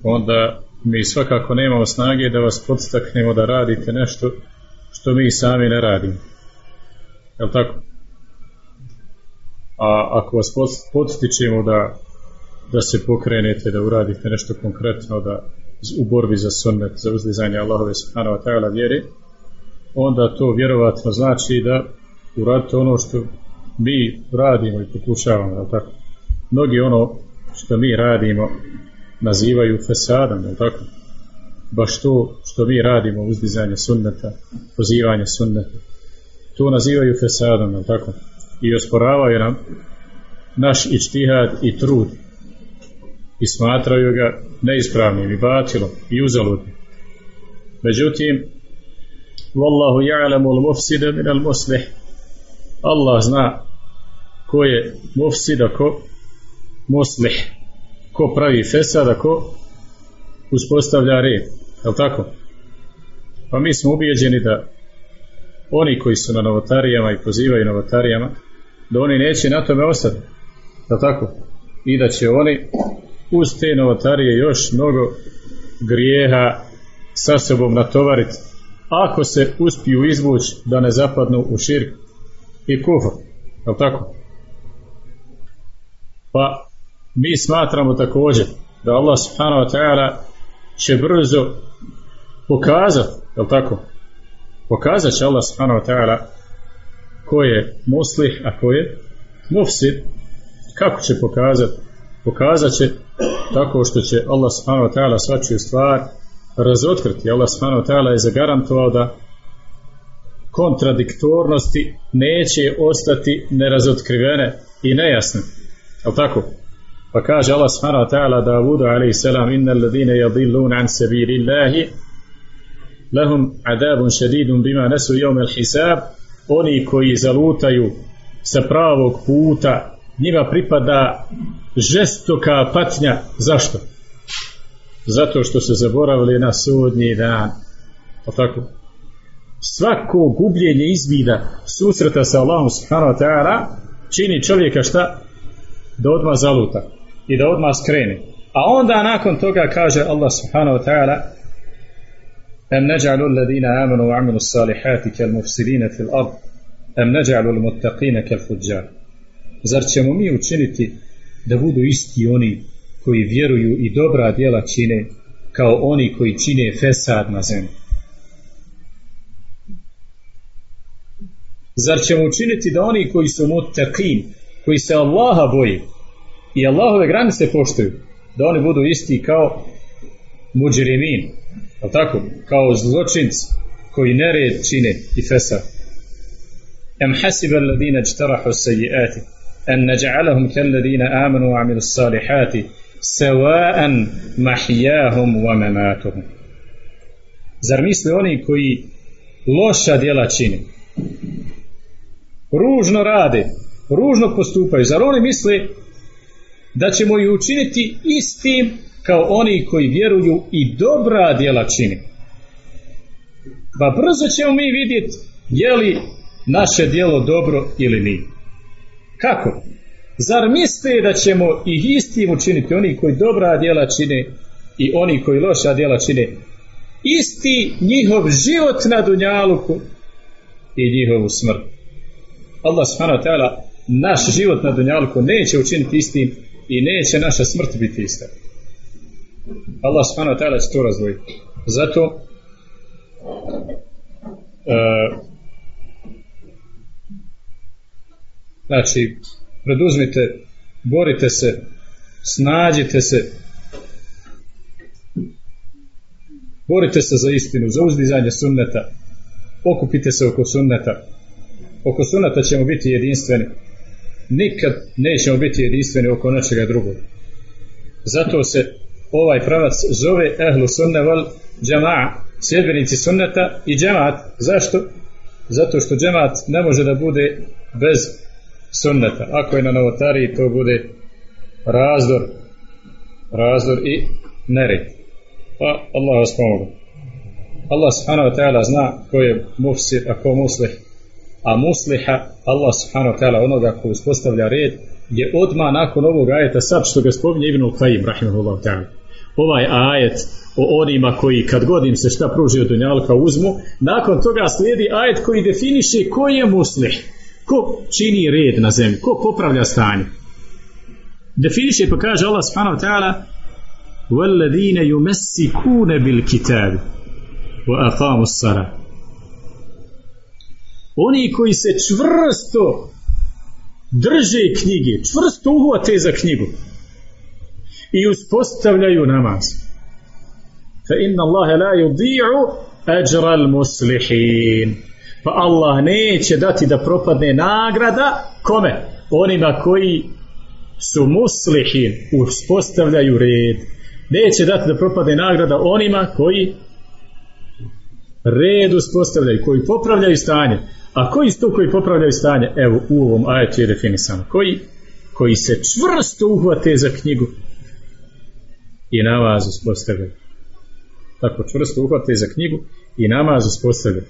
onda mi svakako nemamo snage da vas podstaknemo da radite nešto što mi sami ne radimo. Jel tako? A ako vas podstičemo da, da se pokrenete, da uradite nešto konkretno, da u borbi za sunnet, za uzdizanje Allahove subhanahu wa ta'ala vjeri, onda to vjerovatno znači da uradite ono što mi radimo i pokušavamo, jel tako? Mnogi ono što mi radimo nazivaju fesadom, jel tako? Baš to što mi radimo, uzdizanje sunneta, pozivanje sunneta, to nazivaju fesadom, jel tako? I osporavaju nam naš ičtihad i trud i smatraju ga neispravnim i batilom i uzaludnim. Međutim, Wallahu ja'lamu al-mufsida min al-muslih. Allah zna ko je mufsida, ko muslih, ko pravi fesada, ko uspostavlja red. Je tako? Pa mi smo ubijeđeni da oni koji su na novotarijama i pozivaju novotarijama, da oni neće na tome ostati. Je tako? I da će oni uz te novotarije još mnogo grijeha sa sobom natovariti ako se uspiju izvući da ne zapadnu u širk i kufr. Je tako? Pa mi smatramo također da Allah subhanahu wa ta'ala će brzo pokazati, je tako? Pokazat će Allah subhanahu wa ta'ala ko je muslih, a ko je mufsid. Kako će pokazati? Pokazat će tako što će Allah subhanahu wa ta'ala svačiju stvar razotkriti. Allah subhanahu wa ta'ala je zagarantovao da kontradiktornosti neće ostati nerazotkrivene i nejasne. Je tako? Pa kaže Allah subhanahu wa ta'ala Davudu alaihi salam inna ladine yadillun an sabiri Allahi lahum adabun šedidun bima nesu jom el hisab oni koji zalutaju sa pravog puta njima pripada žestoka patnja. Zašto? Zato što se zaboravili na sudnji dan. Pa tako? Svako gubljenje izvida susreta sa Allahom subhanahu wa ta'ala čini čovjeka šta? Da odmah zaluta i da odmah skrene. A onda nakon toga kaže Allah subhanahu wa ta'ala أم نجعل الذين آمنوا وعملوا الصالحات كالمفسدين في الأرض أم نجعل المتقين كالفجار Zar ćemo mi učiniti da budu isti oni koji vjeruju i dobra djela čine kao oni koji čine fesad na zemlji? Zar ćemo učiniti da oni koji su mutaqin, koji se Allaha boji i Allahove granice poštuju, da oni budu isti kao muđerimin, tako? Kao zločinci, koji nered čine i fesa. Em hasiba alladina jtarahu sejiati en neđa'alahum kalladina amanu wa amilu salihati sawa'an mahijahum wa mematuhum. Zar misle oni koji loša djela čine? Ružno rade, ružno postupaju. Zar oni misle da ćemo ih učiniti istim kao oni koji vjeruju i dobra djela čini? Pa brzo ćemo mi vidjeti je li naše djelo dobro ili nije. Kako? Zar misle da ćemo ih istim učiniti oni koji dobra djela čine i oni koji loša djela čine isti njihov život na Dunjaluku i njihovu smrt. Allah subhanahu wa ta'ala naš život na Dunjaluku neće učiniti istim i neće naša smrt biti ista. Allah subhanahu wa ta'ala će to razdvojiti. Zato e, znači preduzmite borite se snađite se borite se za istinu za uzdizanje sunneta okupite se oko sunneta oko sunneta ćemo biti jedinstveni nikad nećemo biti jedinstveni oko nečega drugog. Zato se ovaj pravac zove ehlu sunne val džama'a sljedbenici sunneta i džemat zašto? zato što džemat ne može da bude bez sunneta. Ako je na novotariji to bude razdor razdor i nered. Pa Allah vas pomogu Allah subhanahu wa ta'ala zna ko je mufsir a ko muslih a musliha Allah subhanahu wa ta'ala onoga ko uspostavlja red je odma nakon ovog ajeta sad što ga spominje Ibn Qayyim rahimahullah ta'ala ovaj ajet o onima koji kad god im se šta pruži od dunjalka uzmu nakon toga slijedi ajet koji definiše ko je muslih ko čini red na zemlji ko popravlja stanje definiše pa kaže Allah subhanahu wa ta'ala والذين يمسكون بالكتاب وأقاموا الصلاة oni koji se čvrsto drže knjige, čvrsto uhvate za knjigu i uspostavljaju namaz. Fa inna Allahe la yudi'u ajra al-muslihin. Pa Allah neće dati da propadne nagrada kome? Onima koji su muslihin, uspostavljaju red. Neće dati da propadne nagrada onima koji red uspostavljaju, koji popravljaju stanje. A koji su to koji popravljaju stanje? Evo, u ovom ajetu je definisano. Koji? Koji se čvrsto uhvate za knjigu i namaz uspostavljaju. Tako čvrsto uhvate za knjigu i namaz uspostavljaju.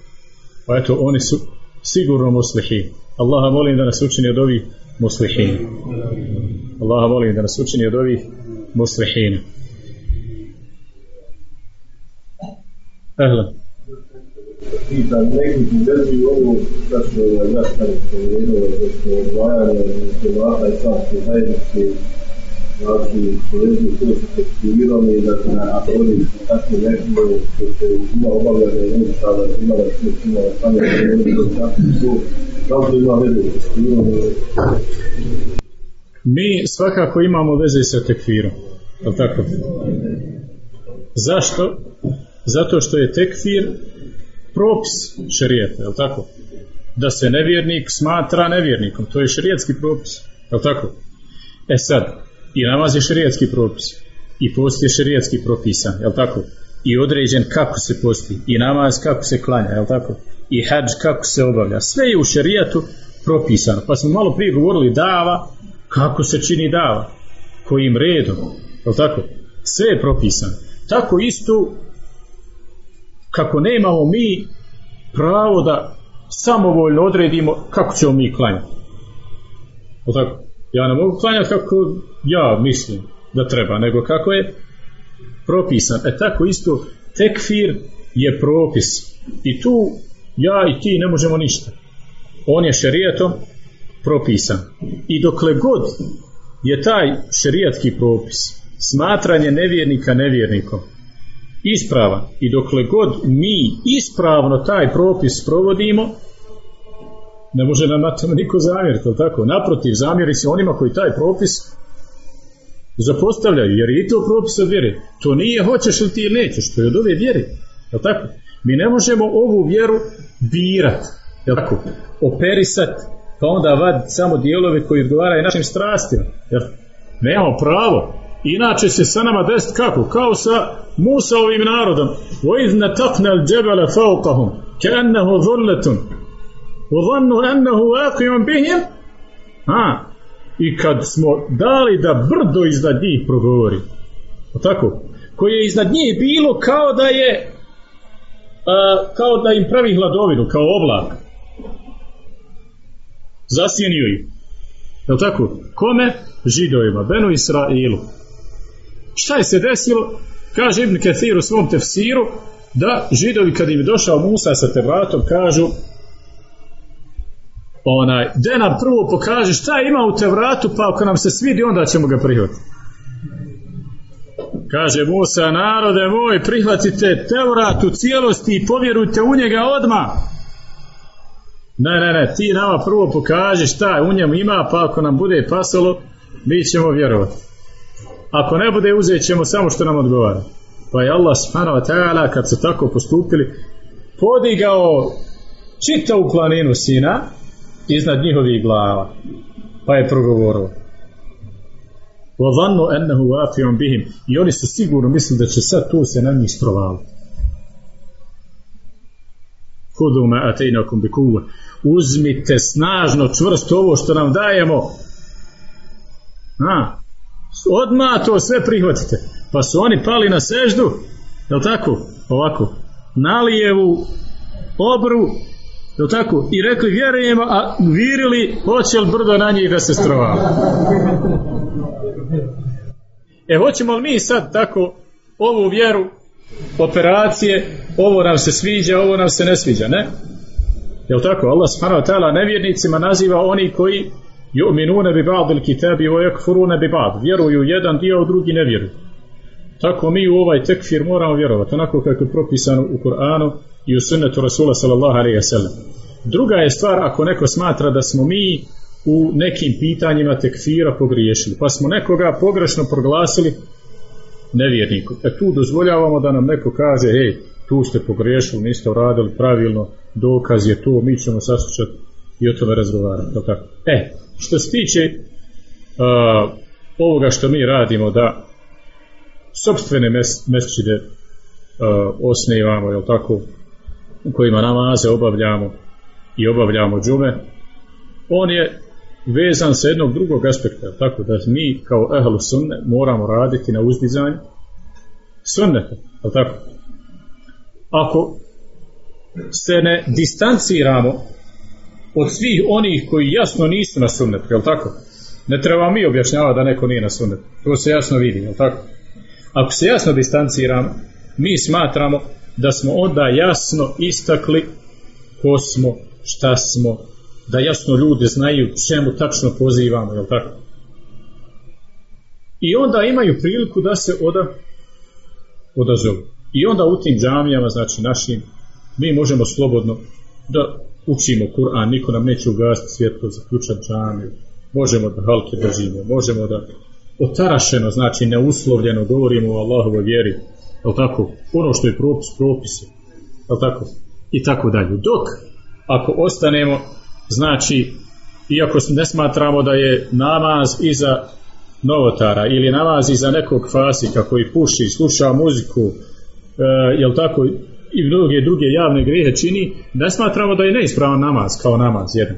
Pa eto, oni su sigurno muslihi. Allaha molim da nas učini od ovih muslihina. Allaha molim da nas učini od ovih muslihina. Ehlan. I da neki ovo je da smo odvajali Hrvata i zajednice znači su da na Apoli tako što se ima obavljanje se da su kao Mi svakako imamo veze sa tekfirom, je tako? Zašto? Zato što je tekfir propis šerijeta, je tako? Da se nevjernik smatra nevjernikom, to je šerijetski propis, je tako? E sad, i namaz je šerijetski propis, i post je šerijetski propisan, je tako? I određen kako se posti, i namaz kako se klanja, je tako? I hađ kako se obavlja, sve je u šerijetu propisano. Pa smo malo prije govorili dava, kako se čini dava, kojim redom, je tako? Sve je propisano. Tako isto kako nemamo mi pravo da samovoljno odredimo kako ćemo mi klanjati. O tako? Ja ne mogu klanjati kako ja mislim da treba, nego kako je propisan. E tako isto tekfir je propis. I tu ja i ti ne možemo ništa. On je šerijetom propisan. I dokle god je taj šerijatski propis smatranje nevjernika nevjernikom ispravan i dokle god mi ispravno taj propis provodimo ne može nam na tome niko zamjeriti, tako? Naprotiv, zamjeri se onima koji taj propis zapostavljaju, jer je i to propis od vjere. To nije hoćeš ili ti ili nećeš, to je od ove vjere. Je tako? Mi ne možemo ovu vjeru birat, jel tako? Operisat, pa onda vaditi samo dijelove koji odgovaraju našim strastima. Jer nemamo pravo. Inače se sa nama desiti kako? Kao sa Musaovim narodom. وَإِذْ نَتَقْنَا الْجَبَلَ فَوْقَهُمْ كَأَنَّهُ ظُلَّةٌ وَظَنُّ أَنَّهُ وَاقِعٌ بِهِمْ A, i kad smo dali da brdo iznad njih progovori, o tako, koje je iznad njih bilo kao da je a, kao da im pravi hladovinu, kao oblak. Zasjenio ih. Je tako? Kome? Židovima, Benu Israilu. Šta je se desilo? Kaže Ibn Kathir u svom tefsiru da židovi kad im je došao Musa sa Tevratom kažu onaj, de nam prvo pokaže šta ima u Tevratu pa ako nam se svidi onda ćemo ga prihvatiti. Kaže Musa, narode moj, prihvatite Tevrat u cijelosti i povjerujte u njega odmah. Ne, ne, ne, ti nama prvo pokaži šta u njemu ima, pa ako nam bude pasalo, mi ćemo vjerovati. Ako ne bude, uzet ćemo samo što nam odgovara. Pa je Allah subhanahu wa ta'ala kad su tako postupili podigao čitavu planinu Sina iznad njihovih glava. Pa je progovorio. وَظَنُّ أَنَّهُ وَافِيٌ بِهِمْ I oni su sigurno mislili da će sad tu se na njih strovaliti. Hudu ma atejnakum bi kuva. Uzmite snažno, čvrsto ovo što nam dajemo. A, odmah to sve prihvatite. Pa su oni pali na seždu, je tako? Ovako, na lijevu obru, je tako? I rekli vjerujemo, a virili, hoće li brdo na njih da se strova. E, hoćemo li mi sad tako ovu vjeru, operacije, ovo nam se sviđa, ovo nam se ne sviđa, ne? Jel tako? Allah ta'ala nevjernicima naziva oni koji yu'minuna bi ba'd al-kitabi wa yakfuruna bi ba'd. Vjeruju jedan dio, a drugi ne vjeruju. Tako mi u ovaj tekfir moramo vjerovati, onako kako je propisano u Kur'anu i u sunnetu Rasula sallallahu alaihi sallam. Druga je stvar ako neko smatra da smo mi u nekim pitanjima tekfira pogriješili, pa smo nekoga pogrešno proglasili nevjernikom. E tu dozvoljavamo da nam neko kaže, hej, tu ste pogriješili, niste uradili pravilno, dokaz je to, mi ćemo saslušati i o tome razgovarati. E, što se tiče uh, ovoga što mi radimo, da sobstvene mes, mesčide uh, osnivamo, jel tako, u kojima namaze obavljamo i obavljamo džume, on je vezan sa jednog drugog aspekta, tako da mi kao ehlu sunne moramo raditi na uzdizanju sunneta, tako? Ako se ne distanciramo od svih onih koji jasno nisu na sunnetu, jel tako? Ne treba mi objašnjavati da neko nije na sunnetu. To se jasno vidi, jel tako? Ako se jasno distanciramo, mi smatramo da smo onda jasno istakli ko smo, šta smo, da jasno ljudi znaju čemu tačno pozivamo, jel tako? I onda imaju priliku da se oda, odazovu. I onda u tim džamijama, znači našim, mi možemo slobodno da učimo Kur'an, niko nam neće ugasiti svjetlo, zaključati džamiju, možemo da halke držimo, možemo da otarašeno, znači neuslovljeno govorimo o Allahovoj vjeri, jel tako? Ono što je propis, propise, jel tako? I tako dalje. Dok, ako ostanemo, znači, iako ne smatramo da je namaz iza novotara ili namaz iza nekog fasika koji puši, sluša muziku, e, jel tako, i mnoge druge javne grehe čini, ne smatramo da je neispravan namaz kao namaz jedan.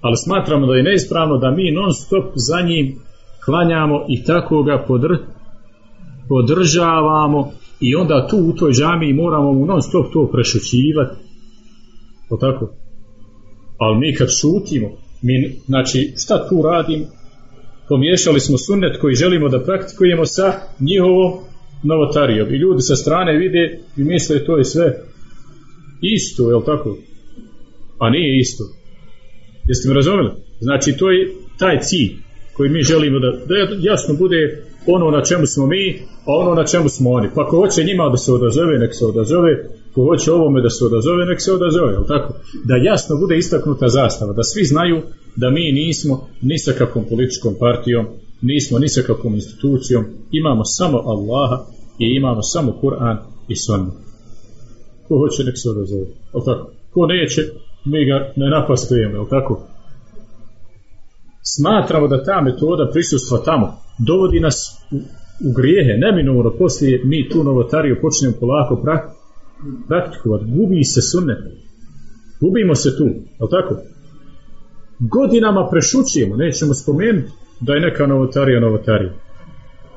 Ali smatramo da je neispravno da mi non stop za njim klanjamo i tako ga podr, podržavamo i onda tu u toj džamiji moramo mu non stop to prešućivati. O tako? Ali mi kad šutimo, mi, znači šta tu radimo? Pomiješali smo sunnet koji želimo da praktikujemo sa njihovom novotarijom. I ljudi sa strane vide i misle to je sve isto, je li tako? A nije isto. Jeste mi razumeli? Znači to je taj cilj koji mi želimo da, da jasno bude ono na čemu smo mi, a ono na čemu smo oni. Pa ko hoće njima da se odazove, nek se odazove, ko hoće ovome da se odazove, nek se odazove, jel tako? Da jasno bude istaknuta zastava, da svi znaju da mi nismo ni sa kakvom političkom partijom, nismo ni sa kakvom institucijom, imamo samo Allaha i imamo samo Kur'an i Sunnu. Ko hoće nek se odazove. Tako? Ko neće, mi ga ne napastujemo, jel tako? Smatramo da ta metoda prisustva tamo dovodi nas u, u grijehe, neminovno poslije mi tu novotariju počnemo polako praktikovati. Gubi se sunnet. Gubimo se tu, jel tako? Godinama prešućujemo, nećemo spomenuti da je neka novotarija novotarija.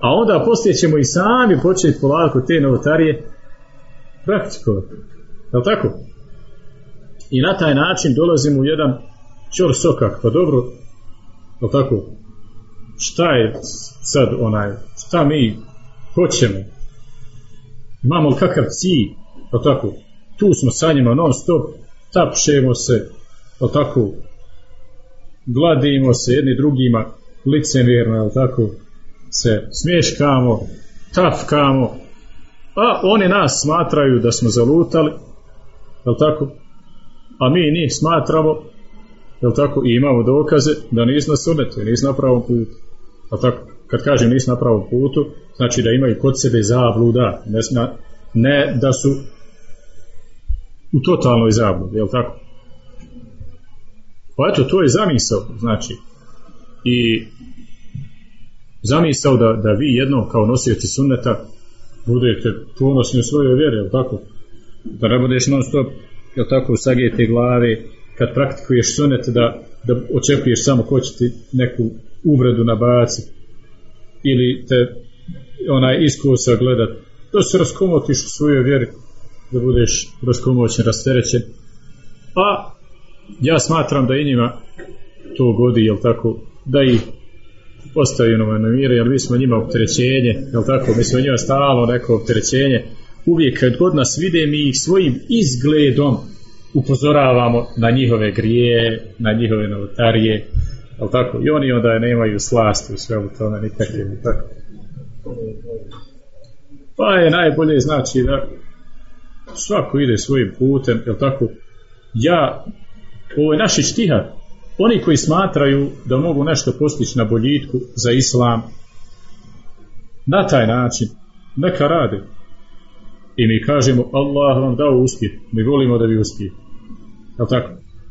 A onda poslije ćemo i sami početi polako te novotarije praktikovati. Jel tako? I na taj način dolazimo u jedan čor sokak. Pa dobro, jel tako? Šta je sad onaj, šta mi hoćemo? Imamo kakav cilj, jel tako? Tu smo sa njima non stop, tapšemo se, jel tako? Gladimo se jedni drugima, licemjerno, jel tako? Se smješkamo, tafkamo, a oni nas smatraju da smo zalutali, jel tako? A mi njih smatramo, jel tako, i imamo dokaze da nisu na sunetu, nisu na pravom putu. Jel tako? Kad kažem nisu na pravom putu, znači da imaju kod sebe zabluda, ne, ne da su u totalnoj zabludi, jel tako? Pa eto, to je zamisao, znači. I zamisao da, da vi jednom kao nosioci sunneta budete ponosni u svojoj vjeri, jel tako? Da ne budeš non stop, jel tako, sagijete glave, kad praktikuješ sunet da, da očekuješ samo ko će ti neku uvredu nabaciti ili te onaj iskusa gledat da se raskomotiš u svojoj vjeri da budeš raskomoćen, rasterećen. A ja smatram da i njima to godi, jel tako, da i ostavimo na mire, jer mi smo njima opterećenje, jel tako, mi smo njima stalno neko opterećenje, uvijek kad god nas vide mi ih svojim izgledom upozoravamo na njihove grije, na njihove novotarije, jel tako, i oni onda nemaju slasti u svemu tome nikakve, tako. Pa je najbolje znači da svako ide svojim putem, jel tako, ja, ovo je naši štihar, oni koji smatraju da mogu nešto postići na boljitku za islam, na taj način, neka rade. I mi kažemo, Allah vam dao uspjeh, mi volimo da vi uspije. Jel tako?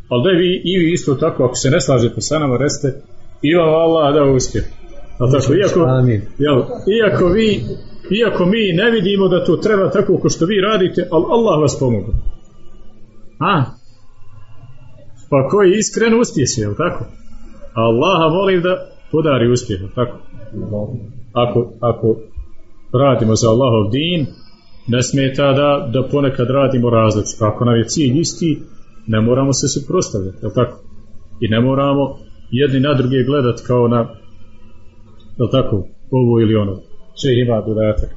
Ali da vi i vi isto tako, ako se ne slažete sa nama, reste, i vam Allah dao uspjeh. Jel tako? Iako, jel, iako vi iako mi ne vidimo da to treba tako kao što vi radite, ali Allah vas pomogu. A, pa koji iskren uspjesi, jel tako? Allaha molim da podari uspjeh, tako? Ako, ako radimo za Allahov din, ne smeta da, da ponekad radimo različito. Ako nam je cilj isti, ne moramo se suprostavljati, jel tako? I ne moramo jedni na druge gledat kao na, jel tako, ovo ili ono. Sve ima dodatak.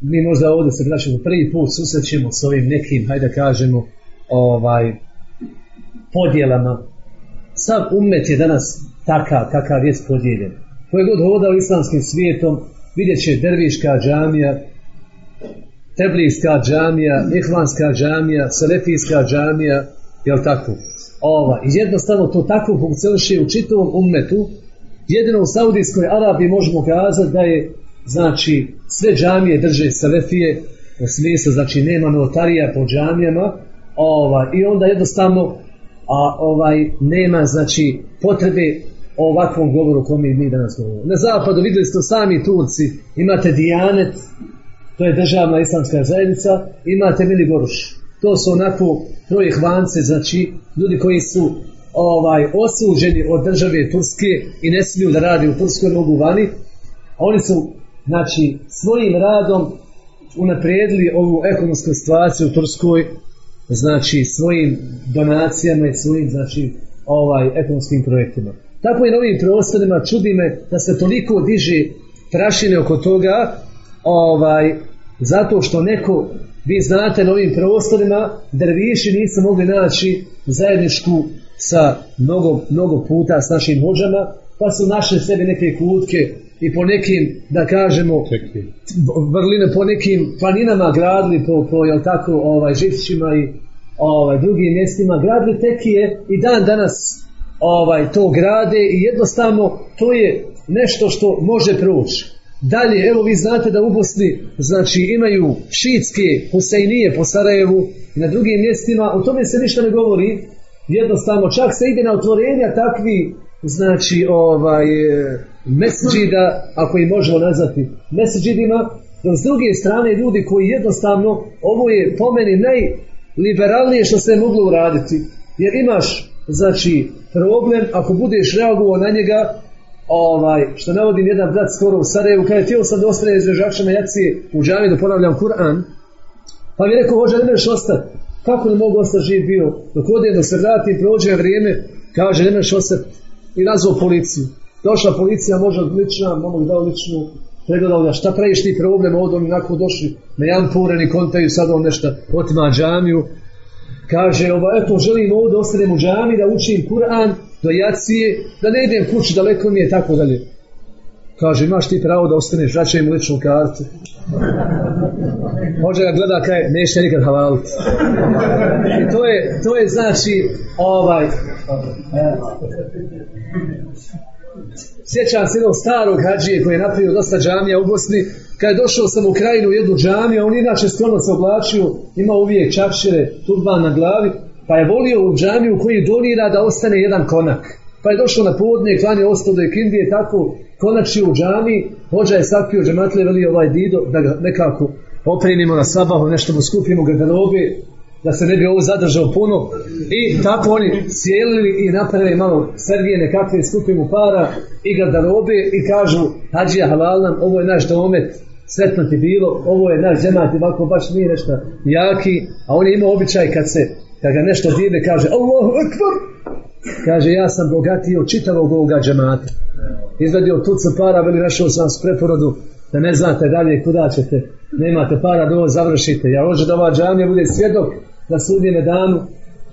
Mi možda ovdje se vraćamo prvi put susrećemo s ovim nekim, hajde kažemo, ovaj, podjelama. Sav umet je danas takav kakav je podijeljen. Koje god hodao islamskim svijetom, vidjet će derviška džamija, teblijska džamija, ihvanska džamija, selefijska džamija, jel tako? Ova. Jednostavno to tako funkcioniše u čitavom ummetu. Jedino u Saudijskoj Arabiji možemo kazati da je znači sve džamije drže selefije u smislu znači nema notarija po džamijama ova, i onda jednostavno a ovaj nema znači potrebe ovakvom govoru kom mi danas govorimo. Na zapadu vidjeli ste sami Turci, imate Dijanet, to je državna islamska zajednica, imate Mili. To su onako troje hvance, znači ljudi koji su ovaj osuđeni od države Turske i ne smiju da radi u Turskoj, mogu vani. A oni su, znači, svojim radom unaprijedili ovu ekonomsku situaciju u Turskoj znači svojim donacijama i svojim znači ovaj ekonomskim projektima. Tako i na ovim prostorima čudi me da se toliko diže trašine oko toga ovaj, zato što neko vi znate na ovim prostorima derviši nisu mogli naći zajedničku sa mnogo, mnogo puta s našim hođama pa su našli sebi neke kutke i po nekim, da kažemo, vrline po nekim planinama gradili po, po jel tako, ovaj, živćima i ovaj, drugim mjestima, gradili tekije i dan danas ovaj, to grade i jednostavno to je nešto što može proći. Dalje, evo vi znate da u Bosni znači imaju šitske Husejnije po Sarajevu i na drugim mjestima, o tome se ništa ne govori, jednostavno čak se ide na otvorenja takvi znači ovaj mesđida, ako ih možemo nazvati mesđidima, dok s druge strane ljudi koji jednostavno, ovo je po meni najliberalnije što se je moglo uraditi. Jer imaš, znači, problem, ako budeš reagovao na njega, ovaj, što navodim jedan brat skoro u Sarajevu, kada je htio sam da ostane iz na jacije u džami da ponavljam Kur'an, pa mi je rekao, hoće ne ostati. Kako ne mogu ostati živ bio? Dok odijem, dok se vratim, prođe vrijeme, kaže, ne možeš ostati. I nazvao policiju. Došla policija, možda lična, momak dao ličnu, pregledao ga, šta praviš ti problem, ovdje oni nakon došli na jedan pureni kontaju, sad on nešto otima džamiju. Kaže, ova, eto, želim ovdje ostanem u džami da učim Kur'an do jacije, da ne idem kući, daleko mi je, tako dalje. Kaže, imaš ti pravo da ostaneš, vraćaj mu ličnu kartu. Može ga gleda kaj, neće nikad havaliti. I to je, to je znači, ovaj, Sjećam se jednog starog hađije koji je napravio dosta džamija u Bosni. Kad je došao sam u krajinu u jednu džamiju, on inače skrono se oblačio, ima uvijek čapšire, turban na glavi, pa je volio u džamiju koji donira da ostane jedan konak. Pa je došao na podne, klanje ostao do Kindije, tako konačio u džami, hođa je sakrio džematlje, veli ovaj dido, da ga nekako oprinimo na sabahu, nešto mu skupimo garderobe, da se ne bi ovo zadržao puno. I tako oni sjelili i napravili malo servije nekakve skupimo para i garderobe i kažu hađija halal nam, ovo je naš domet sretno ti bilo, ovo je naš džemat ovako baš nije nešto jaki. A on je imao običaj kad se kad ga nešto dirne kaže Allahu akbar kaže ja sam bogatiji od čitavog ovoga džemata izvadio tuca para veli našao sam s preporodu da ne znate dalje kuda ćete nemate para da ovo završite ja hoću da ova džamija bude svjedok na sudnjeme danu,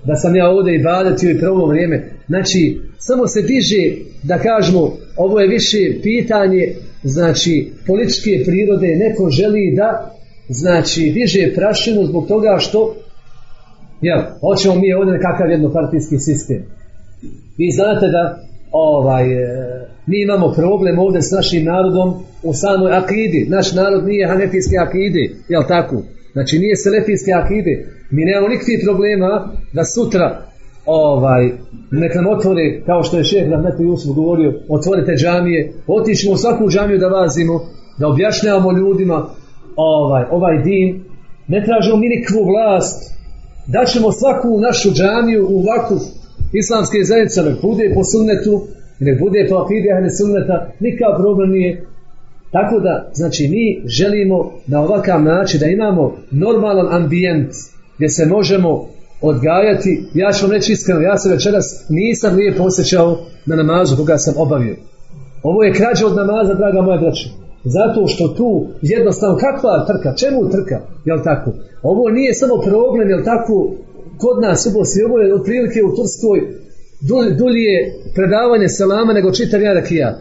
da sam ja ovdje i badatio i prvo vrijeme. Znači, samo se diže, da kažemo, ovo je više pitanje, znači, političke prirode, neko želi da, znači, diže prašinu zbog toga što, jel, hoćemo mi ovdje nekakav jednopartijski sistem. Vi znate da, ovaj, e, mi imamo problem ovdje s našim narodom u samoj akidi. Naš narod nije hanefijski akidi, jel tako? Znači nije selefijske akide. Mi nemamo nikakvih problema da sutra ovaj, nek nam otvore, kao što je šeh Rahmeti Jusuf govorio, otvorite džamije, otićemo u svaku džamiju da vazimo, da objašnjavamo ljudima ovaj, ovaj din, ne tražimo mi nikakvu vlast, daćemo svaku našu džamiju u ovakvu islamske zajednice, nek bude po sunnetu, nek bude po akide, a ne sunneta, nikakav problem nije, tako da, znači, mi želimo na ovakav način da imamo normalan ambijent gdje se možemo odgajati. Ja ću vam reći iskreno, ja se večeras nisam lijepo osjećao na namazu koga sam obavio. Ovo je krađa od namaza, draga moja braća. Zato što tu jednostavno, kakva trka, čemu trka, jel tako? Ovo nije samo problem, jel tako, kod nas u Bosni, je otprilike u Turskoj dulje predavanje salama nego čitav jedan rakijat.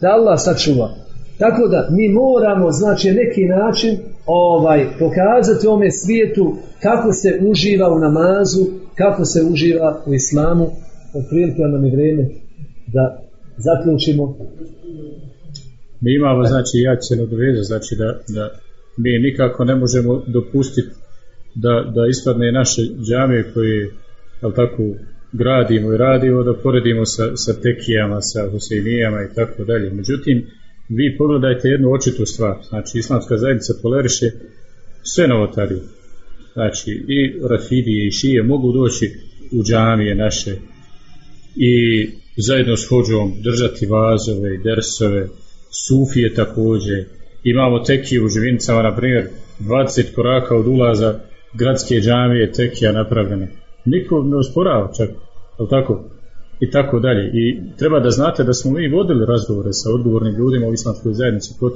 Da Allah sačuva. Tako da mi moramo, znači, neki način ovaj pokazati ovome svijetu kako se uživa u namazu, kako se uživa u islamu. Otprilike nam je vrijeme da zaključimo. Mi imamo, znači, ja ću se znači da, da mi nikako ne možemo dopustiti da, da ispadne naše džame koje, tako, gradimo i radimo, da poredimo sa, sa tekijama, sa husejnijama i tako dalje. Međutim, vi pogledajte jednu očitu stvar. Znači, islamska zajednica poleriše sve novotarije. Znači, i rafidije i šije mogu doći u džamije naše i zajedno s hođom držati vazove i dersove, sufije također. Imamo tekije u živincama, na primjer, 20 koraka od ulaza gradske džamije tekija napravljene. Niko ne usporava čak, ali tako? i tako dalje. I treba da znate da smo mi vodili razgovore sa odgovornim ljudima u islamskoj zajednici kod.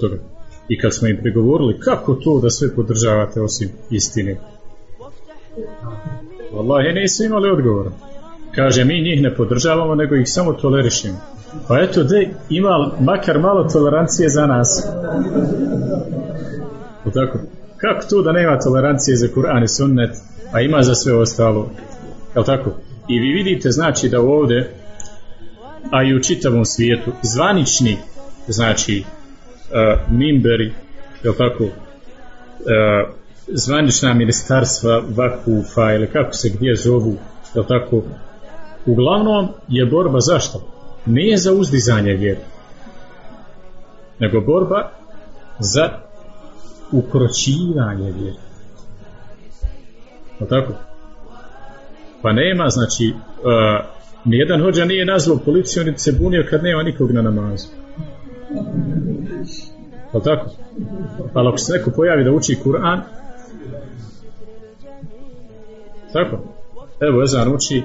I kad smo im pregovorili kako to da sve podržavate osim istine. Wallahi nisu imali odgovora. Kaže, mi njih ne podržavamo, nego ih samo tolerišemo. Pa eto, da ima makar malo tolerancije za nas. O tako? Kako to da nema tolerancije za Kur'an i sunnet, a ima za sve ostalo? Jel tako? I vi vidite znači da ovdje, a i u čitavom svijetu, zvanični, znači mimberi, jel tako, uh, zvanična ministarstva vakufa ili kako se gdje zovu, jel tako, uglavnom je borba zašto? Nije za uzdizanje vjere, nego borba za ukročivanje vjere. Jel tako? Pa nema, znači, uh, nijedan hođa nije nazvao policiju, niti se bunio kad nema nikog na namazu. Jel tako? Ali ako se neko pojavi da uči Kur'an, tako? Evo, Ezan uči.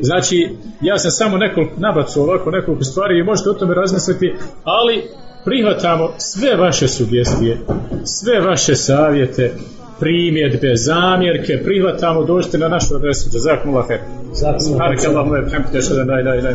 Znači, ja sam samo nekoliko nabacu ovako nekoliko stvari i možete o tome razmisliti, ali prihvatamo sve vaše sugestije, sve vaše savjete, primjedbe, zamjerke, prihvatamo, dođite na našu adresu, jazakumullah khair. Subhanak Allahumma wa bihamdika ashhadu an la ilaha illa